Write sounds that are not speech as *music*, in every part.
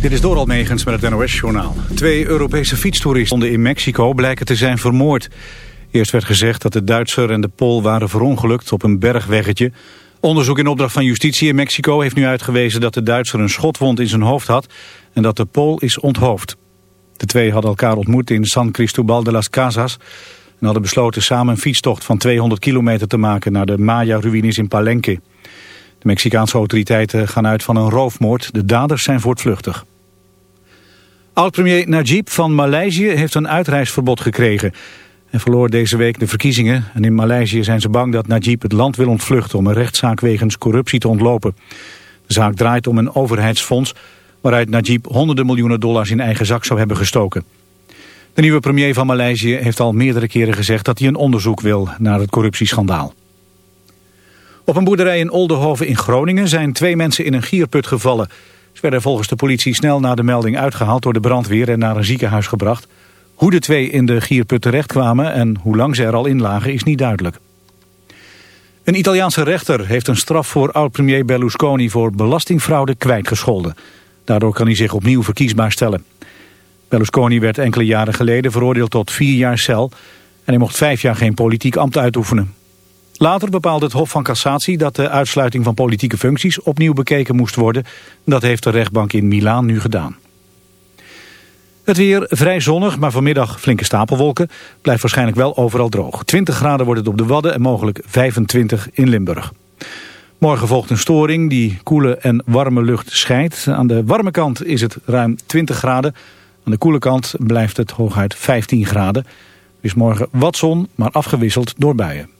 Dit is Doral Megens met het NOS-journaal. Twee Europese fietstoeristen in Mexico blijken te zijn vermoord. Eerst werd gezegd dat de Duitser en de Pool waren verongelukt op een bergweggetje. Onderzoek in opdracht van justitie in Mexico heeft nu uitgewezen dat de Duitser een schotwond in zijn hoofd had en dat de Pool is onthoofd. De twee hadden elkaar ontmoet in San Cristobal de las Casas en hadden besloten samen een fietstocht van 200 kilometer te maken naar de Maya-ruïnes in Palenque. De Mexicaanse autoriteiten gaan uit van een roofmoord. De daders zijn voortvluchtig. Oud-premier Najib van Maleisië heeft een uitreisverbod gekregen. Hij verloor deze week de verkiezingen. En in Maleisië zijn ze bang dat Najib het land wil ontvluchten... om een rechtszaak wegens corruptie te ontlopen. De zaak draait om een overheidsfonds... waaruit Najib honderden miljoenen dollars in eigen zak zou hebben gestoken. De nieuwe premier van Maleisië heeft al meerdere keren gezegd... dat hij een onderzoek wil naar het corruptieschandaal. Op een boerderij in Oldenhoven in Groningen zijn twee mensen in een gierput gevallen. Ze werden volgens de politie snel na de melding uitgehaald door de brandweer en naar een ziekenhuis gebracht. Hoe de twee in de gierput terechtkwamen en hoe lang ze er al in lagen is niet duidelijk. Een Italiaanse rechter heeft een straf voor oud-premier Berlusconi voor belastingfraude kwijtgescholden. Daardoor kan hij zich opnieuw verkiesbaar stellen. Berlusconi werd enkele jaren geleden veroordeeld tot vier jaar cel... en hij mocht vijf jaar geen politiek ambt uitoefenen. Later bepaalde het Hof van Cassatie dat de uitsluiting van politieke functies opnieuw bekeken moest worden. Dat heeft de rechtbank in Milaan nu gedaan. Het weer vrij zonnig, maar vanmiddag flinke stapelwolken. Blijft waarschijnlijk wel overal droog. 20 graden wordt het op de Wadden en mogelijk 25 in Limburg. Morgen volgt een storing die koele en warme lucht scheidt. Aan de warme kant is het ruim 20 graden. Aan de koele kant blijft het hooguit 15 graden. Is morgen wat zon, maar afgewisseld door buien.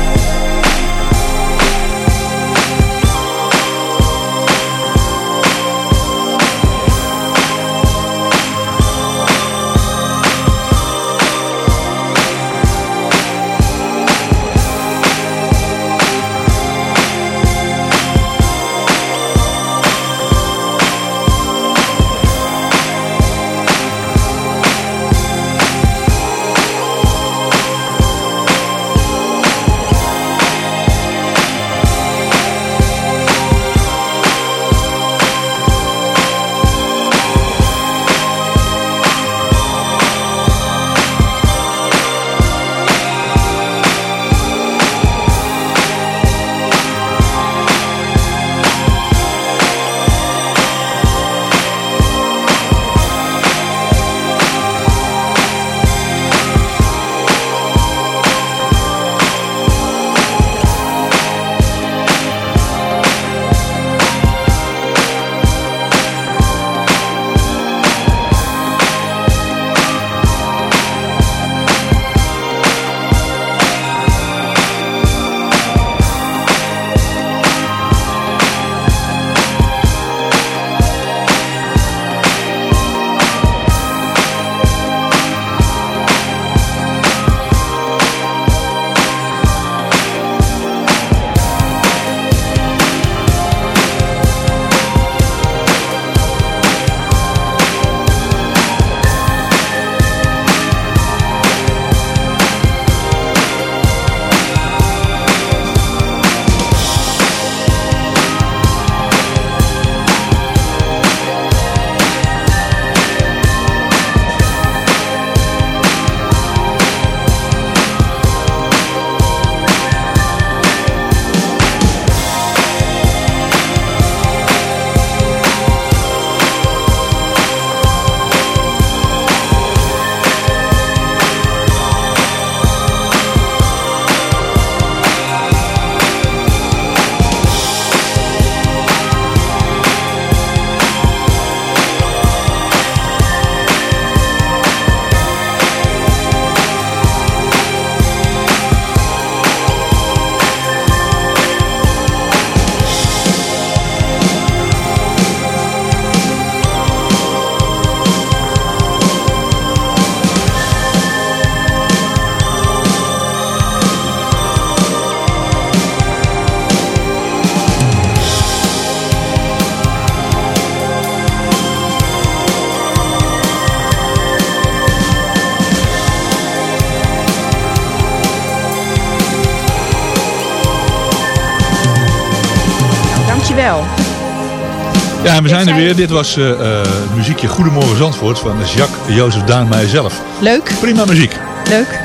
Ja, en we zijn er weer. Dit was eh, eh, muziekje Goedemorgen Zandvoort van Jacques Jozef Daan mijzelf. Leuk, Prima muziek. leuk.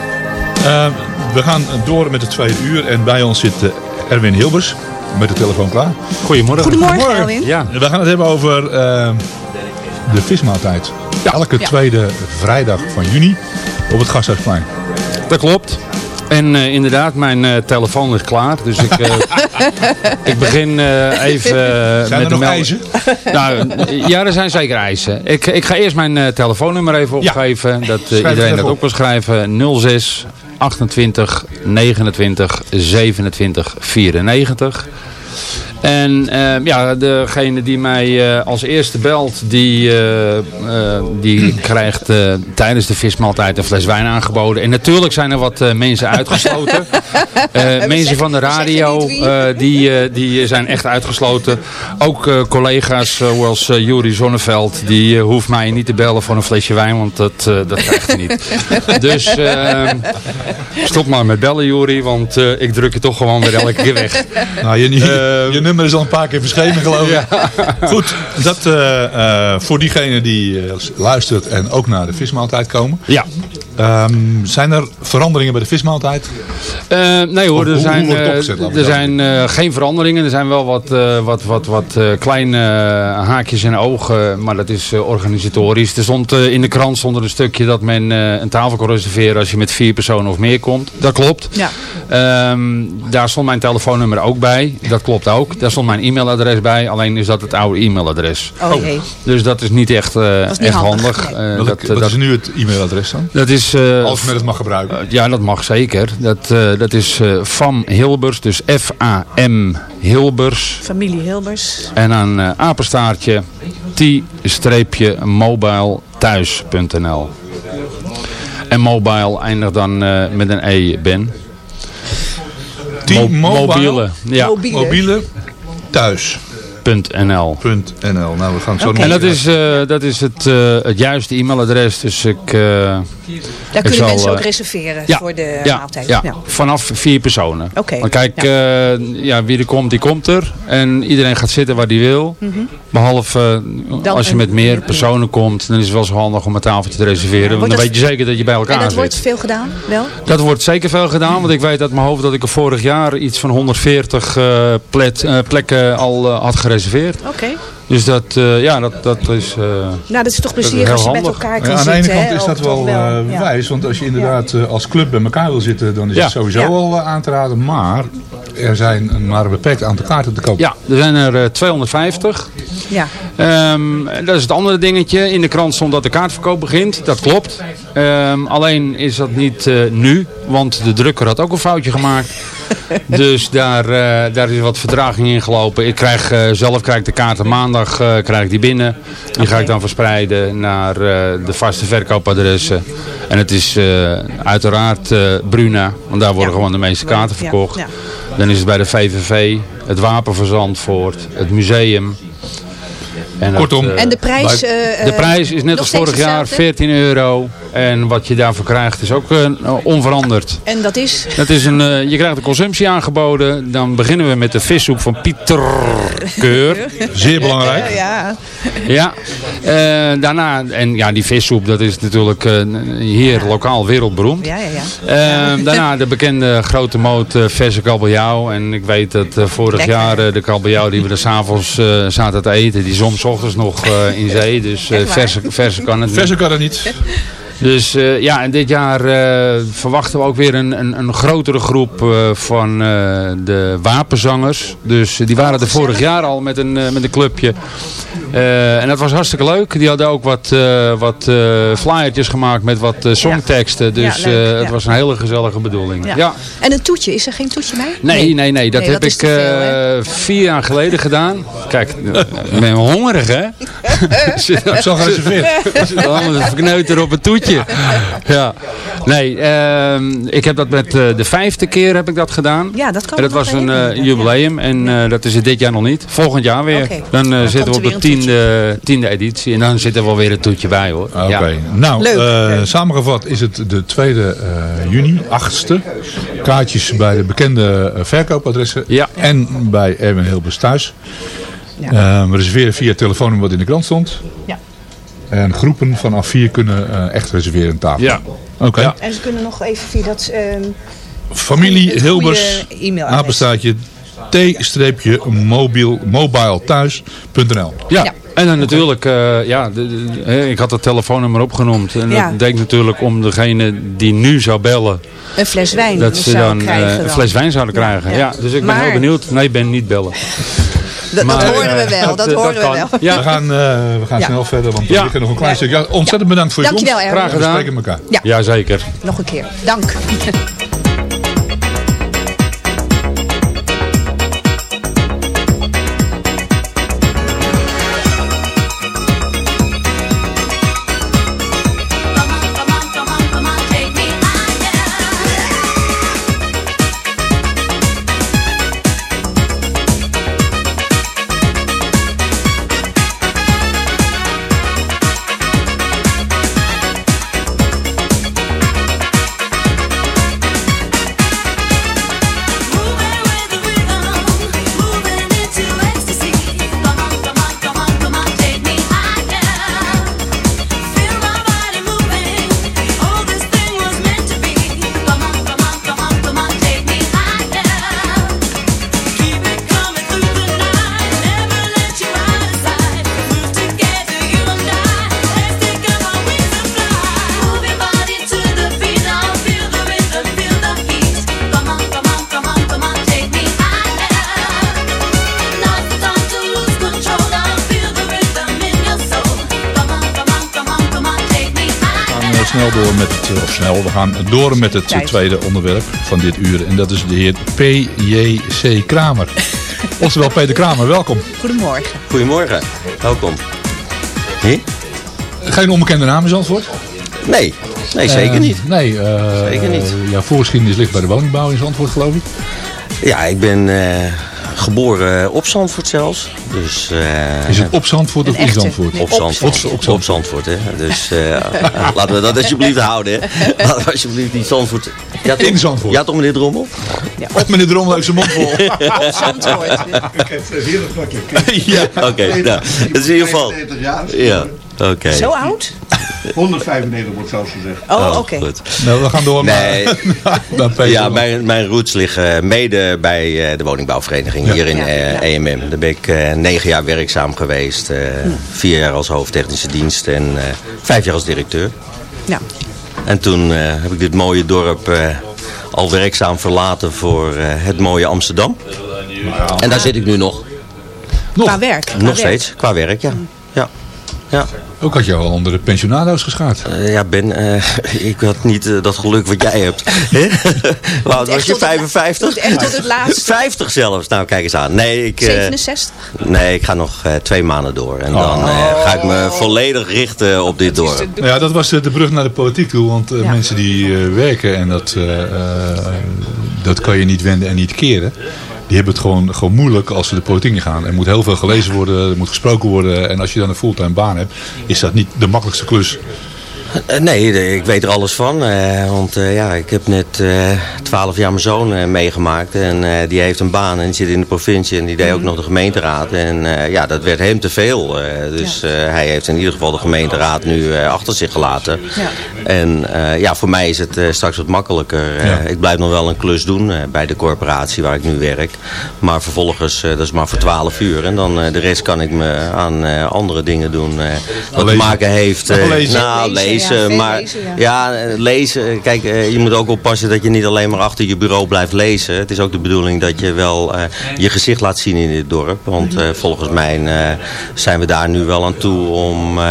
Eh, we gaan door met het tweede uur en bij ons zit Erwin Hilbers met de telefoon klaar. Goedemorgen. Goedemorgen, Elwin. Ja, We gaan het hebben over de vismaaltijd. Elke Ja. tweede vrijdag van juni op het Gasthuisplein. Dat klopt. En eh, inderdaad, mijn eh, telefoon ligt klaar. Dus ik, eh, *laughs* ik begin eh, even Zijn met er de nog eisen? *laughs* Nou, ja, er zijn zeker eisen. Ik, ik ga eerst mijn eh, telefoonnummer even Ja. opgeven. Dat iedereen dat op. op kan schrijven. 06 28 29 27 94. En eh, ja, degene die mij eh, als eerste belt, die, eh, eh, die krijgt eh, tijdens de vismaaltijd een fles wijn aangeboden. En natuurlijk zijn er wat eh, mensen uitgesloten. *laughs* Eh, mensen zeggen- van de radio, eh, die, eh, die zijn echt uitgesloten. Ook eh, collega's zoals uh, Juri Zonneveld, die hoeft mij niet te bellen voor een flesje wijn, want dat, eh, dat krijgt hij niet. *laughs* dus eh, stop maar met bellen, Juri, want eh, ik druk je toch gewoon weer elke keer weg. Nou, je, je, je nummer is al een paar keer verschenen geloof ik. *laughs* Goed, dat eh, eh, voor diegene die eh, luistert en ook naar de vismaaltijd komen. Ja. Ehm, zijn er veranderingen bij de vismaaltijd? Eh, nee hoor, er zijn, eh, er zijn eh, geen veranderingen. Er zijn wel wat, eh, wat, wat, wat eh, kleine haakjes en ogen, maar dat is eh, organisatorisch. Er stond eh, in de krant stond er een stukje dat men eh, een tafel kon reserveren als je met vier personen of meer komt. Dat klopt. Ja. Ehm, daar stond mijn telefoonnummer ook bij. Dat klopt ook. Daar stond mijn e-mailadres bij. Alleen is dat het oude e-mailadres. Oh. Dus dat is niet echt, eh, is niet echt handig, handig. nee. Eh, Wat, dat, wat dat, is nu het e-mailadres dan? dat is... eh, Als men het mag gebruiken. eh, Ja, dat mag zeker. Dat, eh, dat is eh Fam Hilbers, dus F-A-M Hilbers. Familie Hilbers. En een eh, apenstaartje t-mobile thuis.nl. En mobile eindigt dan eh, met een E, Ben. Mo- T-Mobile. mobiele. Ja, Mobiele. Mobiele thuis. .nl. .nl. Nou, we gaan het zo En dat is, eh, dat is het, eh, het juiste e-mailadres. Dus ik... eh, Daar kunnen zal, mensen ook eh, reserveren ja, voor de ja, maaltijd. Ja, vanaf vier personen. Oké, Want kijk, ja. ja. ja, wie er komt, die komt er. En iedereen gaat zitten waar die wil. Behalve eh, Dan als je met meer personen komt, dan is het wel zo handig om een tafeltje te reserveren. want dan dat- weet je zeker dat je bij elkaar En dat zit. wordt veel gedaan, wel? Dat wordt zeker veel gedaan, want ik weet uit mijn hoofd dat ik er vorig jaar iets van 140 eh, plet- eh, plekken al eh, had gereserveerd. Oké. Dus dat, eh, ja, dat, dat is... eh, Nou, dat is toch heel als je met elkaar kan Ja, aan de zitten. ene kant is dat wel, toch eh, wijs, want als je inderdaad eh, als club bij elkaar wil zitten, dan is Ja. het sowieso Ja. al aan te raden. Maar er zijn maar een beperkt aantal kaarten te koop. ja, er zijn er eh, 250. Ja. Ehm, dat is het andere dingetje. In de krant stond dat de kaartverkoop begint. Dat klopt. Ehm, alleen is dat niet eh, nu. Want de drukker had ook een foutje gemaakt. *laughs* dus daar, eh, daar is wat vertraging in gelopen. Ik krijg, eh, zelf krijg ik de kaarten maandag eh, krijg ik die binnen. Die ga ik dan verspreiden naar eh, de vaste verkoopadressen. En het is eh, uiteraard eh, Bruna. Want daar worden Ja. gewoon de meeste kaarten verkocht. ja. Dan is het bij de VVV, het Wapenverzandvoort, het museum. En Kortom, En de prijs... eh, de prijs is net als vorig jaar hetzelfde? 14 euro. En wat je daarvoor krijgt is ook eh, onveranderd. En dat is... Dat is een, eh, je krijgt een consumptie aangeboden. Dan beginnen we met de vissoep van Pieter Keur. *laughs* Zeer belangrijk. Ja, Ja, eh, daarna, en ja, die vissoep, dat is natuurlijk hier lokaal wereldberoomd. ja, ja. ja. Daarna de bekende grote moot verse kabeljauw. En ik weet dat vorig Lekker. jaar de kabeljauw die we er s'avonds eh zaten te eten, die soms ochtends nog eh, in zee. Dus verse, verse kan het niet. Verser kan het niet. *laughs* Dus eh, ja, en dit jaar eh, verwachten we ook weer een, een, een grotere groep eh, van eh, de wapenzangers. Dus die waren er vorig jaar al met een, met een clubje. Eh, en dat was hartstikke leuk. Die hadden ook wat, eh, wat eh, flyertjes gemaakt met wat songteksten. Dus Ja, leuk, eh, het ja. was een hele gezellige bedoeling. Ja. Ja. En een toetje, is er geen toetje bij? Nee, nee, nee. Dat Nee, heb dat ik veel, eh, vier jaar geleden gedaan. Kijk, ik ben hongerig hè. Zal gereserveerd. zit allemaal een verkneuter op een toetje. Ja. Nee, ehm, ik heb dat met eh, de vijfde keer heb ik dat gedaan. Ja, dat kan En dat was een eh, jubileum en eh, dat is het dit jaar nog niet. Volgend jaar weer. Dan Dan zitten we op de tiende, tiende editie en dan zit er wel weer een toetje bij hoor. Oké, Ja. nou, Leuk, eh, samengevat is het de 2e eh, juni, 8e. Kaartjes bij de bekende verkoopadressen Ja. en bij Erwin Hilbers thuis. Ja. Eh, we reserveren via telefoonnummer wat in de krant stond. Ja. En groepen vanaf vier kunnen eh, echt reserveren een tafel. Ja. Oké. Ja. En ze kunnen nog even via dat... ehm, Familie Hilbers, apenstaartje t-mobielmobilethuis.nl Ja. Ja. En dan natuurlijk, eh, ja, de- de- hè, ik had het telefoonnummer opgenoemd. En Ja. dat deed natuurlijk om degene die nu zou bellen, een fles wijn dat ze dan eh, krijgen. een dan. fles wijn zouden krijgen. ja. Ja. dus ik ben Maar- heel benieuwd. Nee, ik ben niet bellen. Dat, Maar, dat horen we eh, wel, dat, eh, horen we wel. Ja. We gaan, eh, we gaan Ja. snel verder, want we liggen nog een klein stukje. Ja, ontzettend bedankt voor je Dankjewel, komst. Erwin. Graag We gedaan. spreken elkaar. Ja. Jazeker. Nog een keer. Dank. Gaan eh, snel door met het, eh, of snel, we gaan door met het eh, tweede onderwerp van dit uur. En dat is de heer P.J.C. Kramer. *laughs* Oftewel Peter Kramer, welkom. Goedemorgen. Goedemorgen, welkom. Hm? Geen onbekende naam in Zandvoort? Nee, nee zeker Eh, niet. Nee, eh, Zeker niet. jouw voorgeschiedenis ligt bij de woningbouw in Zandvoort, geloof ik. Ja, ik ben eh, geboren op Zandvoort zelfs. Dus, eh, Is het op Zandvoort of in. Zandvoort? Nee, op op Zandvoort. Zandvoort. Op, Zandvoort, hè. Dus eh, *laughs* laten we dat alsjeblieft houden, hè. Laten we alsjeblieft die Zandvoort... Ja, toch? In Zandvoort. Ja, toch meneer Drommel? Meneer Drommel heeft zijn mond vol. *laughs* Op Zandvoort. ja. *laughs* Oké, nou, dat is in ieder geval... Ja, oké. Zo oud? 195 wordt zelfs gezegd. Oh, oké. goed. nou, we gaan door Nee. *laughs* naar. Ja, mijn, mijn roots liggen mede bij eh, de woningbouwvereniging hier in Ja, eh, ja. EMM. Daar ben ik eh, negen jaar werkzaam geweest. eh, Vier jaar als hoofdtechnische dienst en eh, vijf jaar als directeur. Nou, En toen eh, heb ik dit mooie dorp eh, al werkzaam verlaten voor eh, het mooie Amsterdam. En daar zit ik nu nog. Nog? qua werk. qua Nog werk. steeds, qua werk, ja. Ja, ja. Ook had je al onder de pensionado's geschaard. Eh, ja, Ben, eh, *laughs* ik had niet eh, dat geluk wat jij hebt. *laughs* Oud was je? tot het- 55? moet echt tot het *laughs* laatste. 50 zelfs. Nou, kijk eens aan. Nee, ik, eh, 67? nee, ik ga nog eh, twee maanden door. En dan eh, ga ik me volledig richten op dit dorp. Nou ja, dat was de brug naar de politiek toe. Want eh, Ja. mensen die eh, werken en dat, dat kan je niet wenden en niet keren. Die hebben het gewoon, gewoon moeilijk als ze de politiek in gaan. Er moet heel veel gelezen worden, er moet gesproken worden. En als je dan een fulltime baan hebt, is dat niet de makkelijkste klus. Eh, nee, ik weet er alles van. eh, want eh, ja, ik heb net twaalf jaar mijn zoon eh, meegemaakt. En eh, die heeft een baan en die zit in de provincie. En die deed ook nog de gemeenteraad. En eh, ja, dat werd hem te veel. eh, dus eh, hij heeft in ieder geval de gemeenteraad nu eh, achter zich gelaten. Ja. En eh, ja, voor mij is het eh, straks wat makkelijker. Eh, Ja. Ik blijf nog wel een klus doen eh, bij de corporatie waar ik nu werk. Maar vervolgens, eh, dat is maar voor 12 uur. En dan eh, de rest kan ik me aan eh, andere dingen doen. eh, wat te maken heeft... eh, Lezen. Nou, Lezen, lezen. ja, maar lezen, ja, eh, lezen. Kijk, eh, je moet ook oppassen dat je niet alleen maar achter je bureau blijft lezen. Het is ook de bedoeling dat je wel eh, je gezicht laat zien in dit dorp. Want eh, volgens mij eh, zijn we daar nu wel aan toe om eh,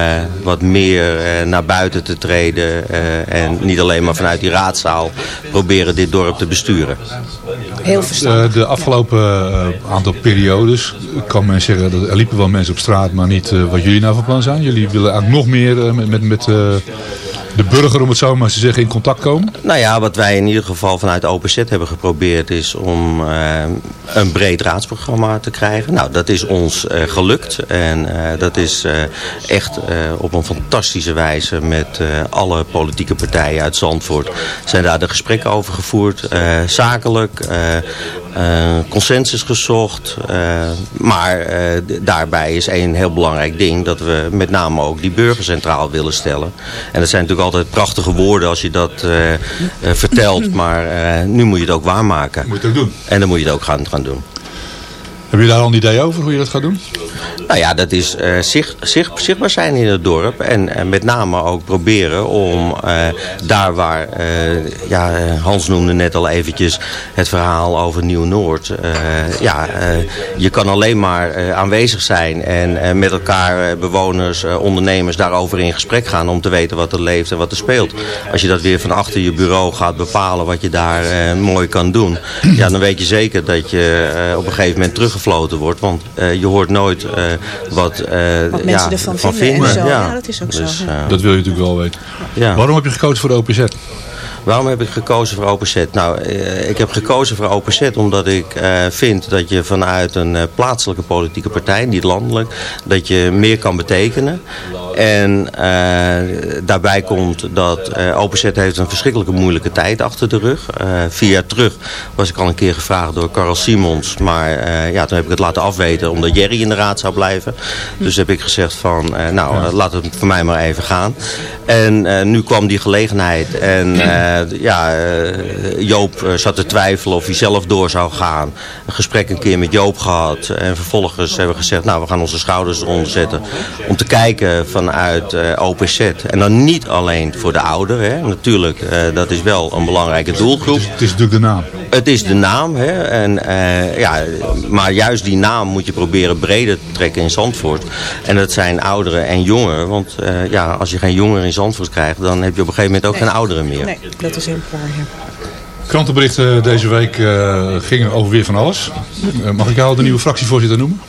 wat meer eh, naar buiten te treden. eh, en niet alleen maar vanuit die raadzaal proberen dit dorp te besturen. Heel verstandig. De afgelopen eh, aantal periodes kan men zeggen dat er liepen wel mensen op straat, maar niet wat jullie nou van plan zijn. Jullie willen eigenlijk nog meer met, met, met, eh, de burger, om het zo maar te zeggen, in contact komen? Nou ja, wat wij in ieder geval vanuit OpenZ hebben geprobeerd is om eh, een breed raadsprogramma te krijgen. Nou, dat is ons eh, gelukt en eh, dat is echt op een fantastische wijze met alle politieke partijen uit Zandvoort zijn daar de gesprekken over gevoerd. Zakelijk, consensus gezocht. maar daarbij is één heel belangrijk ding dat we met name ook die burger centraal willen stellen. En dat zijn natuurlijk altijd prachtige woorden als je dat eh, eh, vertelt, *laughs* maar eh, nu moet je het ook waarmaken. Moet je het ook doen. En dan moet je het ook gaan, gaan doen. Heb je daar al een idee over hoe je dat gaat doen? Nou ja, dat is eh, zicht, zicht, zichtbaar zijn in het dorp. En met name ook proberen om eh, daar waar, eh, ja, Hans noemde net al eventjes het verhaal over Nieuw-Noord. Ja, je kan alleen maar aanwezig zijn en met elkaar bewoners, ondernemers daarover in gesprek gaan om te weten wat er leeft en wat er speelt. Als je dat weer van achter je bureau gaat bepalen wat je daar mooi kan doen. Ja, dan weet je zeker dat je op een gegeven moment teruggefloten wordt. Want eh, je hoort nooit eh, wat, eh, Wat ja, mensen ervan vinden en zo. Ja, dat is ook zo, Dus, ja. Dat wil je natuurlijk wel weten. ja. Waarom heb je gekozen voor de OPZ? Waarom heb ik gekozen voor OpenZ? Nou, eh, ik heb gekozen voor OpenZ omdat ik eh, vind dat je vanuit een eh, plaatselijke politieke partij, niet landelijk, dat je meer kan betekenen. En daarbij komt dat eh OpenZ heeft een verschrikkelijke moeilijke tijd achter de rug. Vier jaar terug was ik al een keer gevraagd door Karel Simons, maar ja, toen heb ik het laten afweten omdat Jerry in de raad zou blijven. Dus heb ik gezegd van, nou, laat het voor mij maar even gaan. En nu kwam die gelegenheid en ja, eh, Joop eh, zat te twijfelen of hij zelf door zou gaan. Een gesprek een keer met Joop gehad en vervolgens hebben we gezegd, nou, we gaan onze schouders eronder zetten om te kijken vanuit eh OPZ. En dan niet alleen voor de ouderen, hè. natuurlijk, eh, dat is wel een belangrijke doelgroep. Het is natuurlijk de naam. Het is de naam, hè? En, eh, ja, maar juist die naam moet je proberen breder te trekken in Zandvoort. En dat zijn ouderen en jongeren. Want eh, ja, als je geen jongeren in Zandvoort krijgt, dan heb je op een gegeven moment ook geen ouderen meer. Nee, dat is waar. Ja. Krantenberichten deze week eh, gingen over weer van alles. Eh, mag ik jou de nieuwe fractievoorzitter noemen?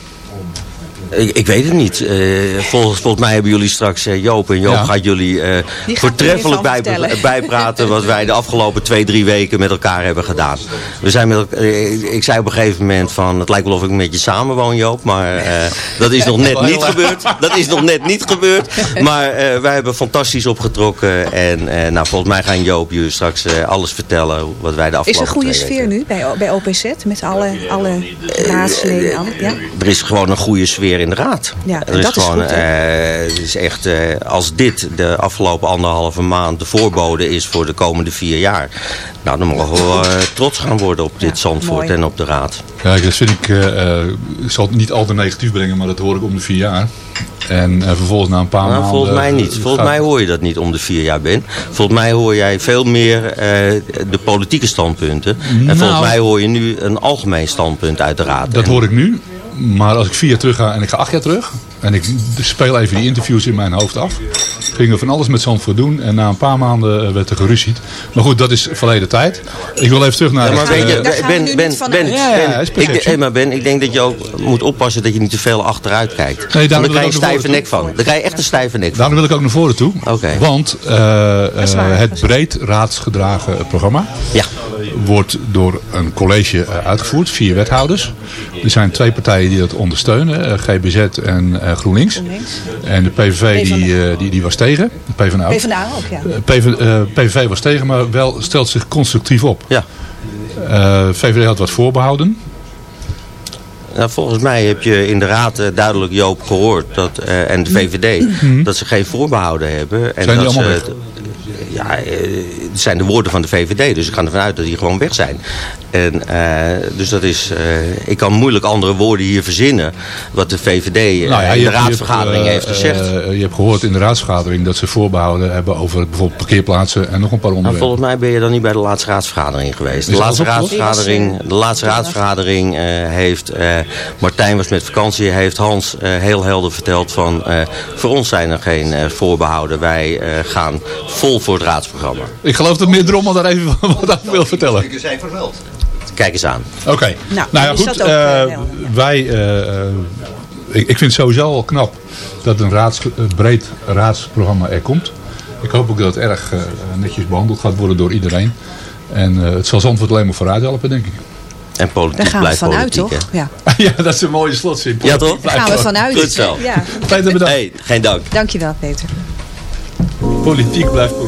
Ik, ik weet het niet. Eh, volgens, volgens mij hebben jullie straks eh, Joop. En Joop Ja. gaat jullie eh, gaat voortreffelijk bij, bijpraten wat wij de afgelopen twee, drie weken met elkaar hebben gedaan. We zijn met, ik, ik zei op een gegeven moment van, het lijkt wel of ik met je samenwoon Joop. Maar eh, dat is nog net niet gebeurd. Dat is nog net niet gebeurd. Maar eh, wij hebben fantastisch opgetrokken. En eh, nou, volgens mij gaan Joop je straks eh, alles vertellen wat wij de Is er afgelopen een goede twee sfeer weken- nu bij, bij OPZ? Met alle, alle raadsleden? Ja? Er is gewoon een goede sfeer in de raad. Ja, er is dat is gewoon, goed, hè? eh, het is echt, eh, als dit de afgelopen anderhalve maand de voorbode is voor de komende vier jaar. Nou, dan mogen we wel, eh, trots gaan worden op dit Zandvoort mooi. en op de raad. Kijk, dat vind ik, ik zal het niet al te negatief brengen, maar dat hoor ik om de vier jaar. En eh, vervolgens na een paar Nou, maanden... volgens mij niet. Volgens gaat- mij hoor je dat niet om de vier jaar ben. Volgens mij hoor jij veel meer eh, de politieke standpunten. En Nou. volgens mij hoor je nu een algemeen standpunt uit de raad. Dat En- hoor ik nu. Maar als ik vier jaar terug ga en ik ga acht jaar terug. En ik speel even die interviews in mijn hoofd af. Gingen we van alles met Zandvoort doen. En na een paar maanden eh, werd er geruzied. Maar goed, dat is verleden tijd. Ik wil even terug naar... Ja, maar het, weet je, eh, daar Ben, nu ben, Ben. Ja, ja, ik, hey, maar Ben, ik denk dat je ook moet oppassen dat je niet te veel achteruit kijkt. Dan wil krijg ik je ook een stijve nek van. Dan krijg je echt een stijve nek van. Daarom wil ik ook naar voren toe. Oké. Want eh, eh, het breed raadsgedragen programma Ja. wordt door een college uitgevoerd, vier wethouders. Er zijn twee partijen die dat ondersteunen, GBZ en eh, GroenLinks. GroenLinks. En de PVV die, eh, die, die was tegen, PvdA ook. PvdA ook, ja. Eh, PV, eh, PVV was tegen, maar wel stelt zich constructief op. Ja. Eh, VVD had wat voorbehouden. Nou, volgens mij heb je in de raad duidelijk Joop gehoord dat, eh, en de VVD dat ze geen voorbehouden hebben. En Mhm. Zijn die dat allemaal ze, Ja, eh, het zijn de woorden van de VVD, dus ik ga ervan uit dat die gewoon weg zijn. En, eh, dus dat is, eh, ik kan moeilijk andere woorden hier verzinnen wat de VVD Nou ja, in de hebt- raadsvergadering hebt, heeft gezegd. eh, je hebt gehoord in de raadsvergadering dat ze voorbehouden hebben over bijvoorbeeld parkeerplaatsen en nog een paar Maar onderwerpen. volgens mij ben je dan niet bij de laatste raadsvergadering geweest. De laatste raadsvergadering, de laatste raadsvergadering eh, heeft, eh, Martijn was met vakantie, heeft Hans heel helder verteld van, eh, voor ons zijn er geen eh, voorbehouden. Wij eh, gaan vol voor het raadsprogramma. Ik geloof dat meneer Drommel daar even *laughs* wat over wil vertellen. Kijk eens aan. Oké. Nou, Nou, ja, goed. eh, eh, wij, eh, ik, ik vind het sowieso al knap dat een raads, een breed raadsprogramma er komt. Ik hoop ook dat het erg netjes behandeld gaat worden door iedereen. En eh, het zal Zandvoort alleen maar vooruit helpen, denk ik. En politiek Daar gaan we blijft vanuit, politiek, toch? Ja, *laughs* ja, dat is een mooie slotzin. Ja, toch? daar gaan we vanuit. Goed zo. Ja. Peter, bedankt. Hey, geen dank. Dankjewel, Peter. Politiek blijft politiek.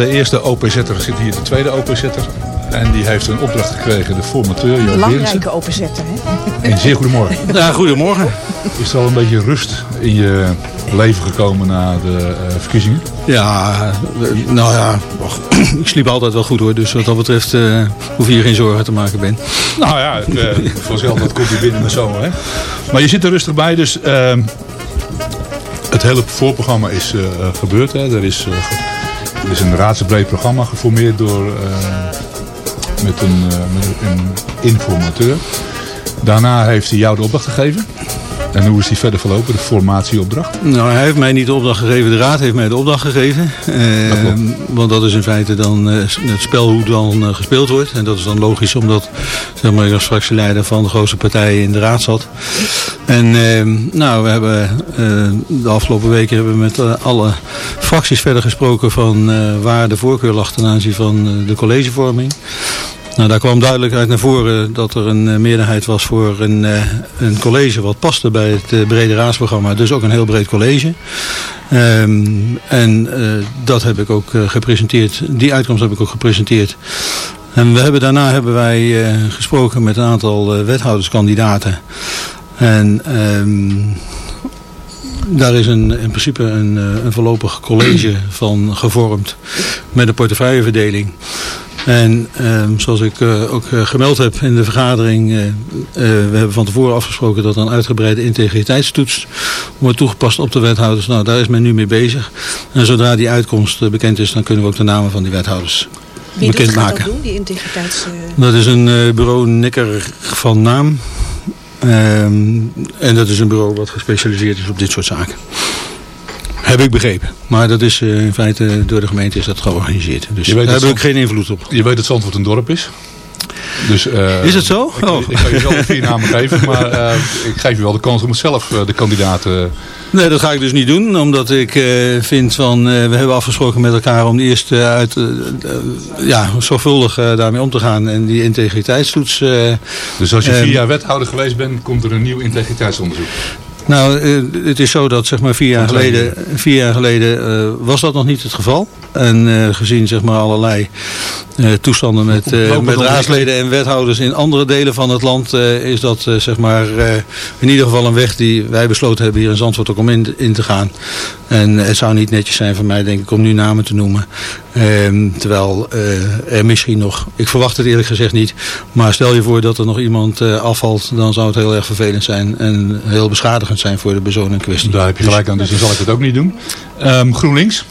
De eerste OPZ'er zit hier de tweede OPZ'er. En die heeft een opdracht gekregen, de formateur Jo Berensen. Belangrijke openzetten, hè? En zeer goedemorgen. *laughs* Ja, goedemorgen. Is er al een beetje rust in je leven gekomen na de eh, verkiezingen? Ja, eh, nou ja, och, *clears throat* ik sliep altijd wel goed hoor. Dus wat dat betreft eh hoef je hier geen zorgen te maken, Ben. Nou ja, uh, *laughs* vanzelf dat komt hier binnen de zomer. Hè? Maar je zit er rustig bij, dus uh, het hele voorprogramma is uh, gebeurd. Hè? Er, is, is een raadsbreed programma geformeerd door, uh, met, een, met een informateur. Daarna heeft hij jou de opdracht gegeven. En hoe is die verder verlopen, de formatieopdracht? Nou, hij heeft mij niet de opdracht gegeven, de raad heeft mij de opdracht gegeven. Eh, want dat is in feite dan eh, het spel hoe dan eh, gespeeld wordt. En dat is dan logisch omdat zeg maar, ik als fractieleider van de grootste partij in de raad zat. En eh, nou, we hebben eh, de afgelopen weken hebben we met eh, alle fracties verder gesproken van eh, waar de voorkeur lag ten aanzien van eh, de collegevorming. Nou, daar kwam duidelijk uit naar voren dat er een eh, meerderheid was voor een, een college wat paste bij het brede raadsprogramma. Dus ook een heel breed college. Ehm, en dat heb ik ook gepresenteerd. Die uitkomst heb ik ook gepresenteerd. En we hebben, daarna hebben wij gesproken met een aantal wethouderskandidaten. En ehm, daar is een, in principe een, eh, een voorlopig college *clears throat* van gevormd met een portefeuilleverdeling. En ehm, zoals ik eh, ook eh, gemeld heb in de vergadering, eh, eh, we hebben van tevoren afgesproken dat een uitgebreide integriteitstoets wordt toegepast op de wethouders. Nou, daar is men nu mee bezig. En zodra die uitkomst bekend is, dan kunnen we ook de namen van die wethouders Wie doet, bekend gaat maken. dat doen, die integriteits... eh, Dat is een eh, bureau Nikker van naam. Ehm, en dat is een bureau wat gespecialiseerd is op dit soort zaken. Heb ik begrepen. Maar dat is eh, in feite door de gemeente is dat georganiseerd. Dus daar heb ik geen invloed op. Je weet dat Zandvoort een dorp is. Dus, eh, Is het zo? Ik, Oh. ik kan je wel vier namen geven, maar eh, ik geef je wel de kans om zelf eh, de kandidaten... Nee, dat ga ik dus niet doen. Omdat ik vind van, we hebben afgesproken met elkaar om eerst uit, ja, zorgvuldig daarmee om te gaan. En die integriteitstoets... Dus als je vier jaar wethouder geweest bent, komt er een nieuw integriteitsonderzoek. Nou, eh, het is zo dat zeg maar vier jaar geleden, vier jaar geleden eh, was dat nog niet het geval. En eh, gezien zeg maar allerlei toestanden met, met raadsleden en wethouders in andere delen van het land, is dat zeg maar in ieder geval een weg die wij besloten hebben hier in Zandvoort ook om in, in te gaan. En het zou niet netjes zijn van mij denk ik om nu namen te noemen. Ehm, terwijl er misschien nog, ik verwacht het eerlijk gezegd niet, maar stel je voor dat er nog iemand afvalt, dan zou het heel erg vervelend zijn en heel beschadigend zijn voor de persoon in kwestie. Daar heb je gelijk aan, dus dan zal ik het ook niet doen. Ehm, GroenLinks,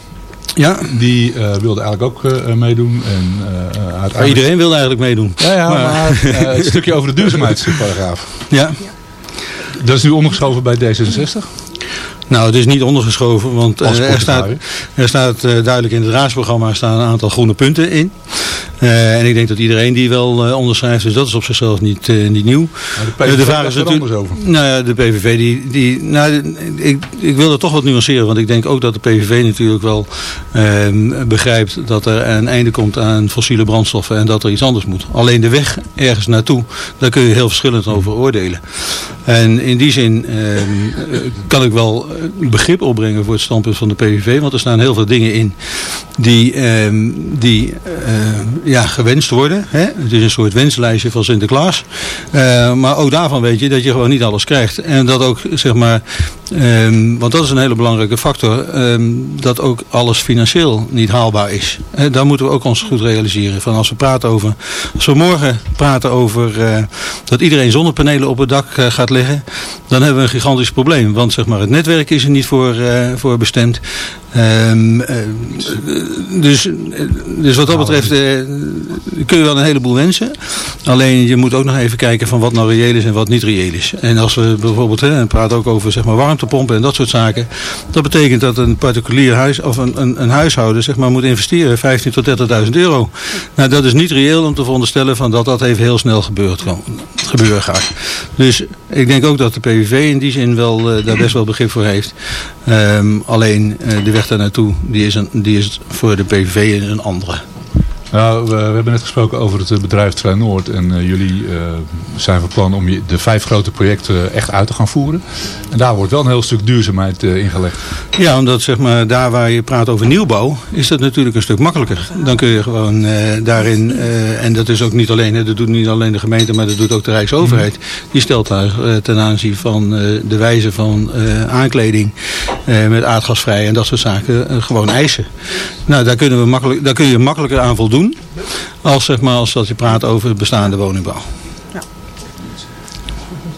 Ja, die eh, wilde eigenlijk ook eh, meedoen. En, eh, uiteindelijk... iedereen wil eigenlijk meedoen. Ja, ja, maar, Maar- *laughs* het stukje over de duurzaamheidsparagraaf. Ja. Dat is nu ondergeschoven bij D66. Nou, het is niet ondergeschoven, want er staat, er staat duidelijk in het raadsprogramma staan een aantal groene punten in. Eh, en ik denk dat iedereen die wel eh, onderschrijft, dus dat is op zichzelf niet, eh, niet nieuw. De PVV vraag is er natuurlijk- anders over. Nou ja, de PVV, die, die, nou, ik, ik wil dat toch wat nuanceren. Want ik denk ook dat de PVV natuurlijk wel ehm, begrijpt dat er een einde komt aan fossiele brandstoffen en dat er iets anders moet. Alleen de weg ergens naartoe, daar kun je heel verschillend over oordelen. En in die zin ehm, eh, kan ik wel begrip opbrengen voor het standpunt van de PVV. Want er staan heel veel dingen in die, ehm, die ja, gewenst worden. Hè? Het is een soort wenslijstje van Sinterklaas. Eh, maar ook daarvan weet je dat je gewoon niet alles krijgt. En dat ook, zeg maar, ehm, want dat is een hele belangrijke factor, ehm, dat ook alles financieel niet haalbaar is. Hè, daar moeten we ook ons goed realiseren. Van als we praten over, als we morgen praten over eh, dat iedereen zonnepanelen op het dak eh, gaat leggen, dan hebben we een gigantisch probleem. Want zeg maar, het netwerk is er niet voor, eh, voor bestemd. Ehm, eh, dus, dus wat dat betreft kun je wel een heleboel wensen. Alleen je moet ook nog even kijken van wat nou reëel is en wat niet reëel is. En als we bijvoorbeeld, praten ook over zeg maar, warmtepompen en dat soort zaken. Dat betekent dat een particulier huis of een, een, een huishouden zeg maar, moet investeren 15.000 tot 30.000 euro. Nou dat is niet reëel om te veronderstellen van dat dat even heel snel gebeurt, kan, gebeuren gaat. Dus ik denk ook dat de PVV in die zin wel eh, daar best wel begrip voor heeft. Ehm, alleen eh, de weg daar naartoe die is, een, die is voor de PVV een andere. Nou, we, we hebben net gesproken over het eh, bedrijf Trein Noord. En eh, jullie eh, zijn van plan om de vijf grote projecten echt uit te gaan voeren. En daar wordt wel een heel stuk duurzaamheid eh, ingelegd. Ja, omdat zeg maar, daar waar je praat over nieuwbouw, is dat natuurlijk een stuk makkelijker. Dan kun je gewoon daarin, en dat is ook niet alleen, hè, dat doet niet alleen de gemeente, maar dat doet ook de Rijksoverheid. Die stelt daar ten aanzien van de wijze van aankleding met aardgasvrij en dat soort zaken gewoon eisen. Nou, daar, kunnen we makkelijk, daar kun je makkelijker aan voldoen als, zeg maar, als dat je praat over bestaande woningbouw.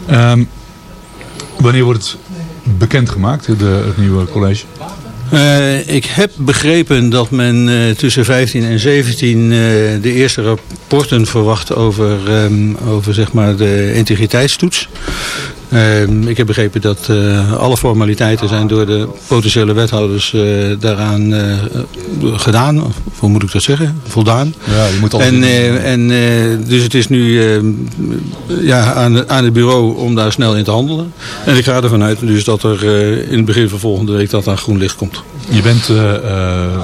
Ehm, wanneer wordt het bekendgemaakt, de, het nieuwe college? Eh, ik heb begrepen dat men eh, tussen 15 en 17 eh, de eerste rapporten verwacht over, ehm, over zeg maar de integriteitstoets. Ehm, ik heb begrepen dat eh, alle formaliteiten zijn door de potentiële wethouders eh, daaraan eh, gedaan. Of hoe moet ik dat zeggen? Voldaan. Ja, je moet En, en, dus het is nu eh, ja, aan, aan het bureau om daar snel in te handelen. En ik ga ervan uit dus dat er in het begin van volgende week dat daar groen licht komt. Je bent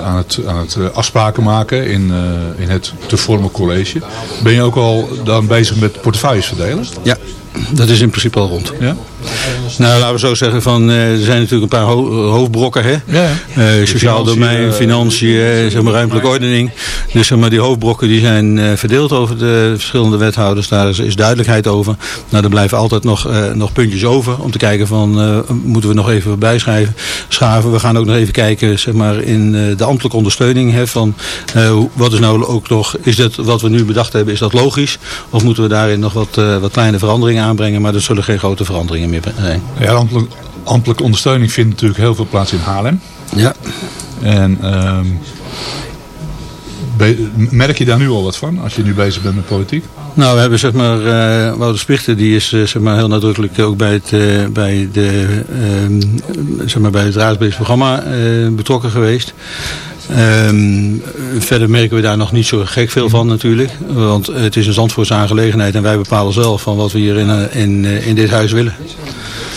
aan het, aan het afspraken maken in, in het te vormen college. Ben je ook al dan bezig met portefeuilles verdelen? Ja, dat is in principe al rond. Ja? Nou, laten we zo zeggen van, eh, er zijn natuurlijk een paar ho- hoofdbrokken, hè? Ja. Eh, sociaal domein, eh, financiën, zeg maar, ruimtelijke ordening. Dus zeg maar, die hoofdbrokken die zijn eh, verdeeld over de verschillende wethouders. Daar is, is duidelijkheid over. Nou, er blijven altijd nog, eh, nog puntjes over om te kijken van, eh, moeten we nog even bijschrijven, schaven. We gaan ook nog even kijken, zeg maar, in eh, de ambtelijke ondersteuning, hè, van eh, wat is nou ook nog, is dat wat we nu bedacht hebben, is dat logisch? Of moeten we daarin nog wat, eh, wat kleine veranderingen aanbrengen? Maar er zullen geen grote veranderingen meer. Ja, ambtelijk- ambtelijke ondersteuning vindt natuurlijk heel veel plaats in Haarlem. Ja. En ehm, merk je daar nu al wat van als je nu bezig bent met politiek? Nou, we hebben zeg maar, eh Wouter Spichter, die is eh, zeg maar, heel nadrukkelijk ook bij het, eh, bij de, ehm, zeg maar, bij het raadsbeest programma betrokken geweest. Ehm, verder merken we daar nog niet zo gek veel van natuurlijk. Want het is een Zandvoortse aangelegenheid en wij bepalen zelf van wat we hier in, eh, in, eh, in dit huis willen.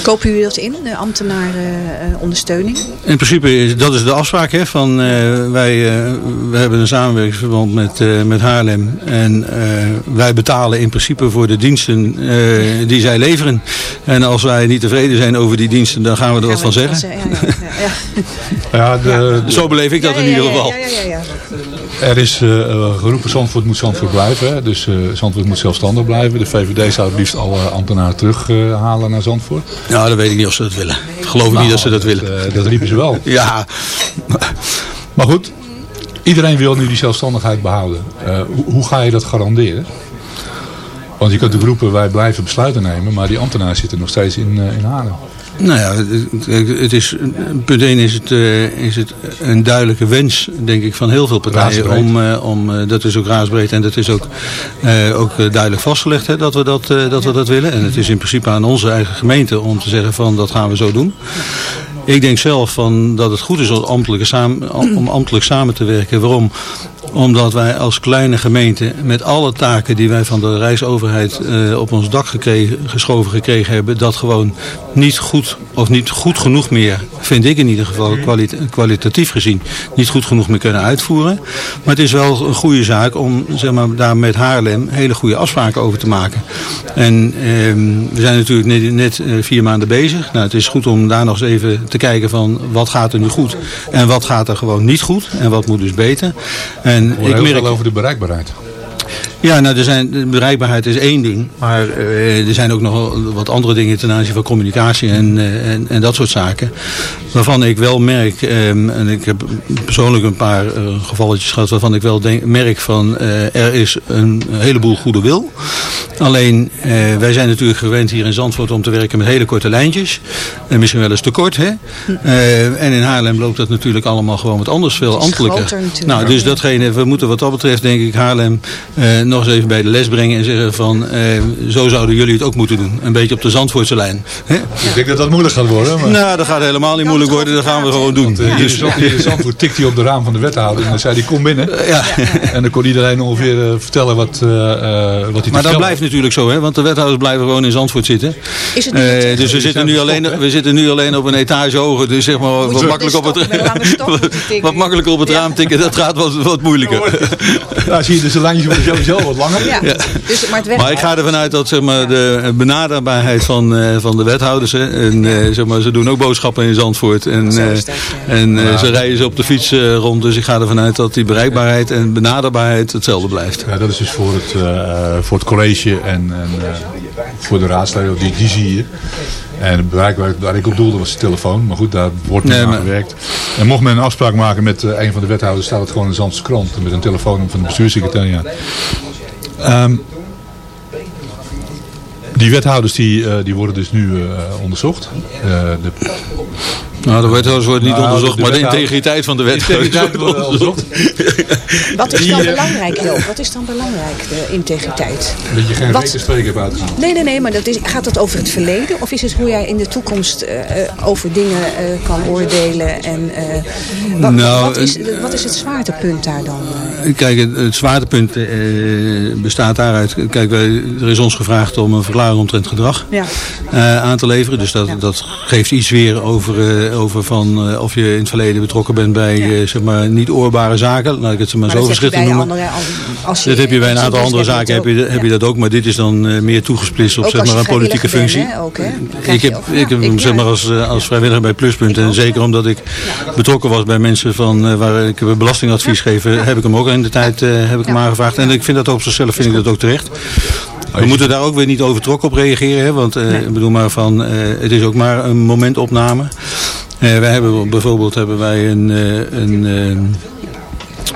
Kopen jullie dat in, de ambtenarenondersteuning? In principe is dat is de afspraak. Hè, van, eh, wij, eh, we hebben een samenwerkingsverband met, eh, met Haarlem. En eh, wij betalen in principe voor de diensten eh, die zij leveren. En als wij niet tevreden zijn over die diensten, dan gaan we er wat van zeggen. Ja, ja, ja, ja. Ja, de, de- *laughs* Zo beleef ik dat in ieder geval. Ja, ja, ja, ja. er is eh, geroepen Zandvoort moet Zandvoort blijven. Hè? Dus eh, Zandvoort moet zelfstandig blijven. De VVD zou het liefst alle ambtenaren terughalen naar Zandvoort. Nou, dan weet ik niet of ze dat willen. Geloof ik niet dat ze dat willen. Dat, dat riepen ze wel. *laughs* Ja, Maar goed, iedereen wil nu die zelfstandigheid behouden. Eh, hoe, hoe ga je dat garanderen? Want je kunt de roepen, wij blijven besluiten nemen, maar die ambtenaren zitten nog steeds in, in Haarlem. Nou ja, het- is, punt 1 is het, eh, is het een duidelijke wens, denk ik, van heel veel partijen. Om, eh, om, eh, dat is ook raadsbreed en dat is ook, ook duidelijk vastgelegd hè, dat, we dat, dat we dat willen. En het is in principe aan onze eigen gemeente om te zeggen van dat gaan we zo doen. Ik denk zelf van dat het goed is om, ambtelijke samen, om ambtelijk samen te werken. Waarom? Omdat wij als kleine gemeente met alle taken die wij van de Rijksoverheid eh, op ons dak gekregen, geschoven gekregen hebben, dat gewoon niet goed of niet goed genoeg meer, vind ik in ieder geval kwalita- kwalitatief gezien, niet goed genoeg meer kunnen uitvoeren. Maar het is wel een goede zaak om zeg maar, daar met Haarlem hele goede afspraken over te maken. En ehm, we zijn natuurlijk net, net eh, vier maanden bezig. Nou, het is goed om daar nog eens even te kijken van wat gaat er nu goed en wat gaat er gewoon niet goed en wat moet dus beter. En Ik hoor ik merk, over de bereikbaarheid. Ja, nou, er zijn, de bereikbaarheid is één ding. Maar eh, er zijn ook nog wel wat andere dingen ten aanzien van communicatie en, eh, en, en dat soort zaken. Waarvan ik wel merk, ehm, en ik heb persoonlijk een paar eh, gevalletjes gehad waarvan ik wel denk, merk van er is een heleboel goede wil. Alleen, wij zijn natuurlijk gewend hier in Zandvoort om te werken met hele korte lijntjes. En misschien wel eens te kort, hè? En in Haarlem loopt dat natuurlijk allemaal gewoon wat anders, veel ambtelijker. Nou, dus datgene, we moeten wat dat betreft denk ik Haarlem nog eens even bij de les brengen en zeggen van eh, zo zouden jullie het ook moeten doen. Een beetje op de Zandvoortse lijn. Hè? Ik denk dat dat moeilijk gaat worden. Maar... Nou, dat gaat helemaal niet moeilijk worden, dat gaan we gewoon doen. Hier Dus, hier in Zandvoort tikt hij op de raam van de wethouder en dan zei hij kom binnen. *laughs* ja. En dan kon iedereen ongeveer eh, vertellen wat, eh, eh, wat hij te Maar dat blijft natuurlijk zo, hè? want de wethouders blijven gewoon in Zandvoort zitten. Is het niet Eh, dus we zitten, nu alleen, hè? we zitten nu alleen op een etage hoger. Dus zeg maar Moet wat makkelijk, op het, dus een *laughs* wat makkelijker op het raam tikken, dat gaat wat, wat moeilijker. Nou, zie je, dus de lijntjes worden *laughs* sowieso wat langer. Ja. Dus, maar het weg... Maar ik ga ervan uit dat zeg maar, de benaderbaarheid van, eh, van de wethouders. Hè, en, eh, zeg maar, ze doen ook boodschappen in Zandvoort. En, eh, en eh, ze rijden ze op de fiets eh, rond. Dus ik ga ervan uit dat die bereikbaarheid en benaderbaarheid hetzelfde blijft. Ja, dat is dus voor het, eh, voor het college en, en eh, voor de raadsleden, die, die zie je. En het bereik waar, ik op doelde was de telefoon. Maar goed, daar wordt niet Nee, aan maar- gewerkt. En mocht men een afspraak maken met een van de wethouders, staat het gewoon in de Zandse krant. Met een telefoonnummer van de bestuurssecretariaat. Ehm, Die wethouders die, eh, die worden dus nu eh, onderzocht. Eh, de, Nou, de wethouders worden niet Nou, onderzocht, de maar de integriteit van de de wethouders *laughs* wordt wordt onderzocht. Wat is dan eh, belangrijk, Joop? Wat is dan belangrijk, de integriteit? Dat je geen rekenstreek hebt uitgehaald. Nee, nee, nee, maar dat is, gaat het over het verleden? Of is het hoe jij in de toekomst eh, eh, over dingen eh, kan oordelen? En, eh, wat, Nou, wat, is, wat is het zwaartepunt daar dan? Kijk, het, het zwaartepunt eh, bestaat daaruit. Kijk, wij, er is ons gevraagd om een verklaring omtrent gedrag Ja. eh, aan te leveren. Dus dat, dat geeft iets weer over, eh, over van, eh, of je in het verleden betrokken bent bij eh, zeg maar, niet oorbare zaken. Laat ik het zo maar, Maar zo verschrikkelijk noemen. andere- als je- Dat heb je bij een aantal dus andere zaken heb je, heb je dat ook. Maar dit is dan eh, meer toegesplitst op Ook zeg maar, een politieke functie. hè, ook, hè? Ik heb, ook- ik heb ja, hem ik- zeg maar als, eh, als vrijwilliger bij Pluspunt. En zeker omdat ik betrokken was bij mensen van, eh, waar ik belastingadvies geef, eh, heb ik hem ook in de tijd eh, heb ik hem aangevraagd. En ik vind dat op zichzelf vind ik dat ook terecht. We moeten daar ook weer niet overtrokken op reageren. Hè, want eh, ik bedoel maar van, eh, het is ook maar een momentopname. Eh, wij hebben bijvoorbeeld hebben wij een, eh, een, eh,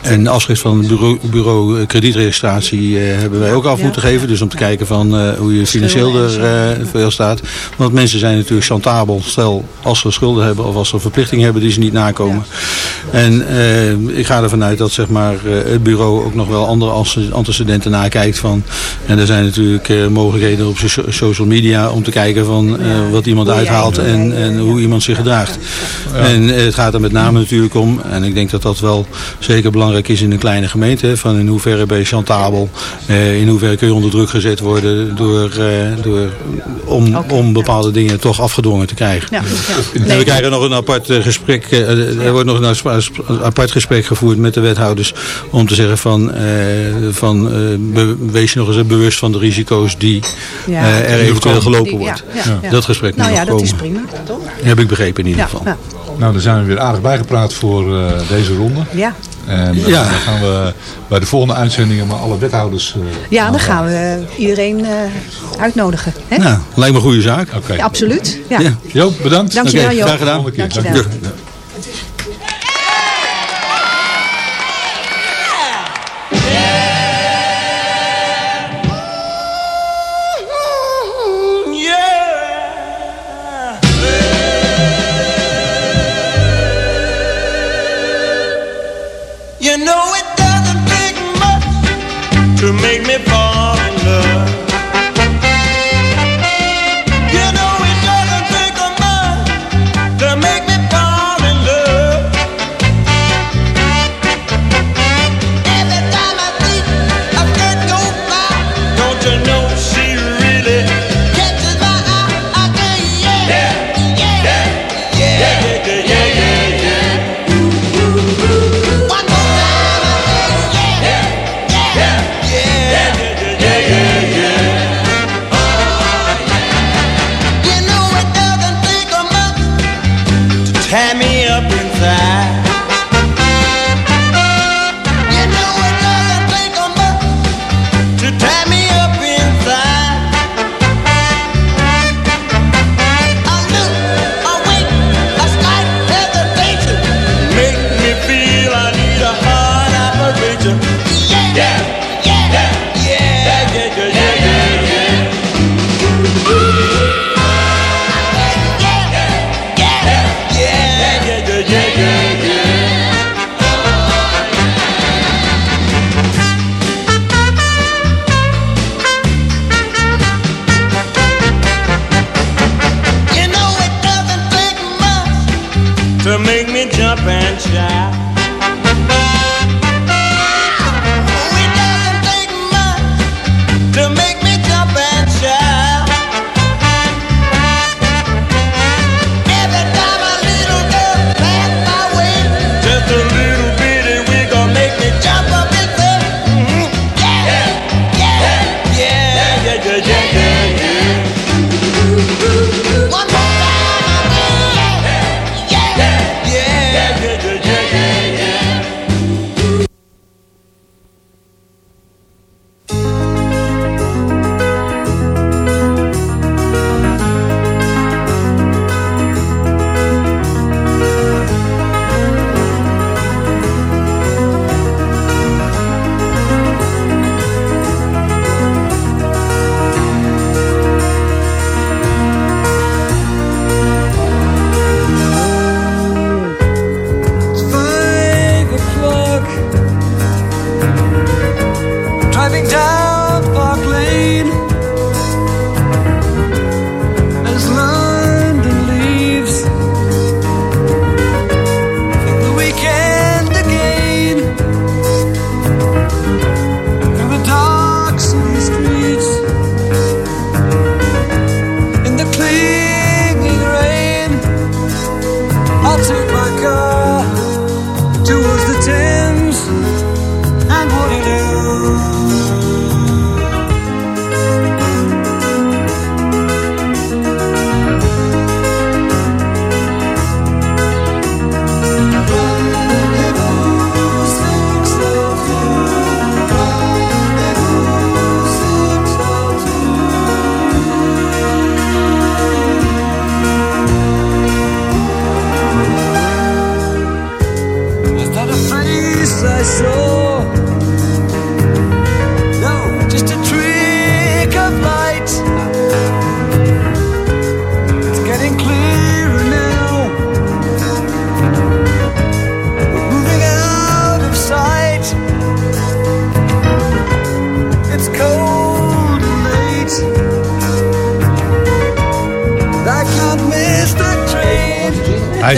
een afschrift van het bureau, bureau eh, kredietregistratie eh, hebben wij ook af moeten geven. Dus om te kijken van eh, hoe je financieel er eh, voor staat. Want mensen zijn natuurlijk chantabel. Stel als ze schulden hebben of als ze verplichtingen hebben die ze niet nakomen. En eh, ik ga ervan uit dat zeg maar, eh, het bureau ook nog wel andere ante- antecedenten nakijkt. Van, en er zijn natuurlijk eh, mogelijkheden op so- social media om te kijken van eh, wat iemand uithaalt en, en hoe iemand zich gedraagt. En het gaat er met name natuurlijk om, en ik denk dat dat wel zeker belangrijk is in een kleine gemeente. Van in hoeverre ben je chantabel, eh, in hoeverre kun je onder druk gezet worden door, eh, door, om, om bepaalde dingen toch afgedwongen te krijgen. Ja, ja. Nee, we krijgen nog een apart eh, gesprek. eh, er wordt nog een apart gesprek gevoerd met de wethouders. Om te zeggen van, eh, van eh, wees je nog eens bewust van de risico's die Ja. eh, er eventueel gelopen wordt. ja, ja, ja. Dat gesprek Nou moet ja, nog dat is komen. prima, toch? Heb ik begrepen in ieder Ja, geval. ja. Nou, daar zijn we weer aardig bijgepraat voor eh, deze ronde. Ja. En eh, Ja. dan gaan we bij de volgende uitzendingen maar alle wethouders... eh, Ja, dan gaan we iedereen eh, uitnodigen. Hè? Nou, lijkt me een goede zaak. Oké. Ja, absoluut. Ja. Ja. Joop, bedankt. Dankjewel, Oké, Joop. graag gedaan. Keer. Dankjewel.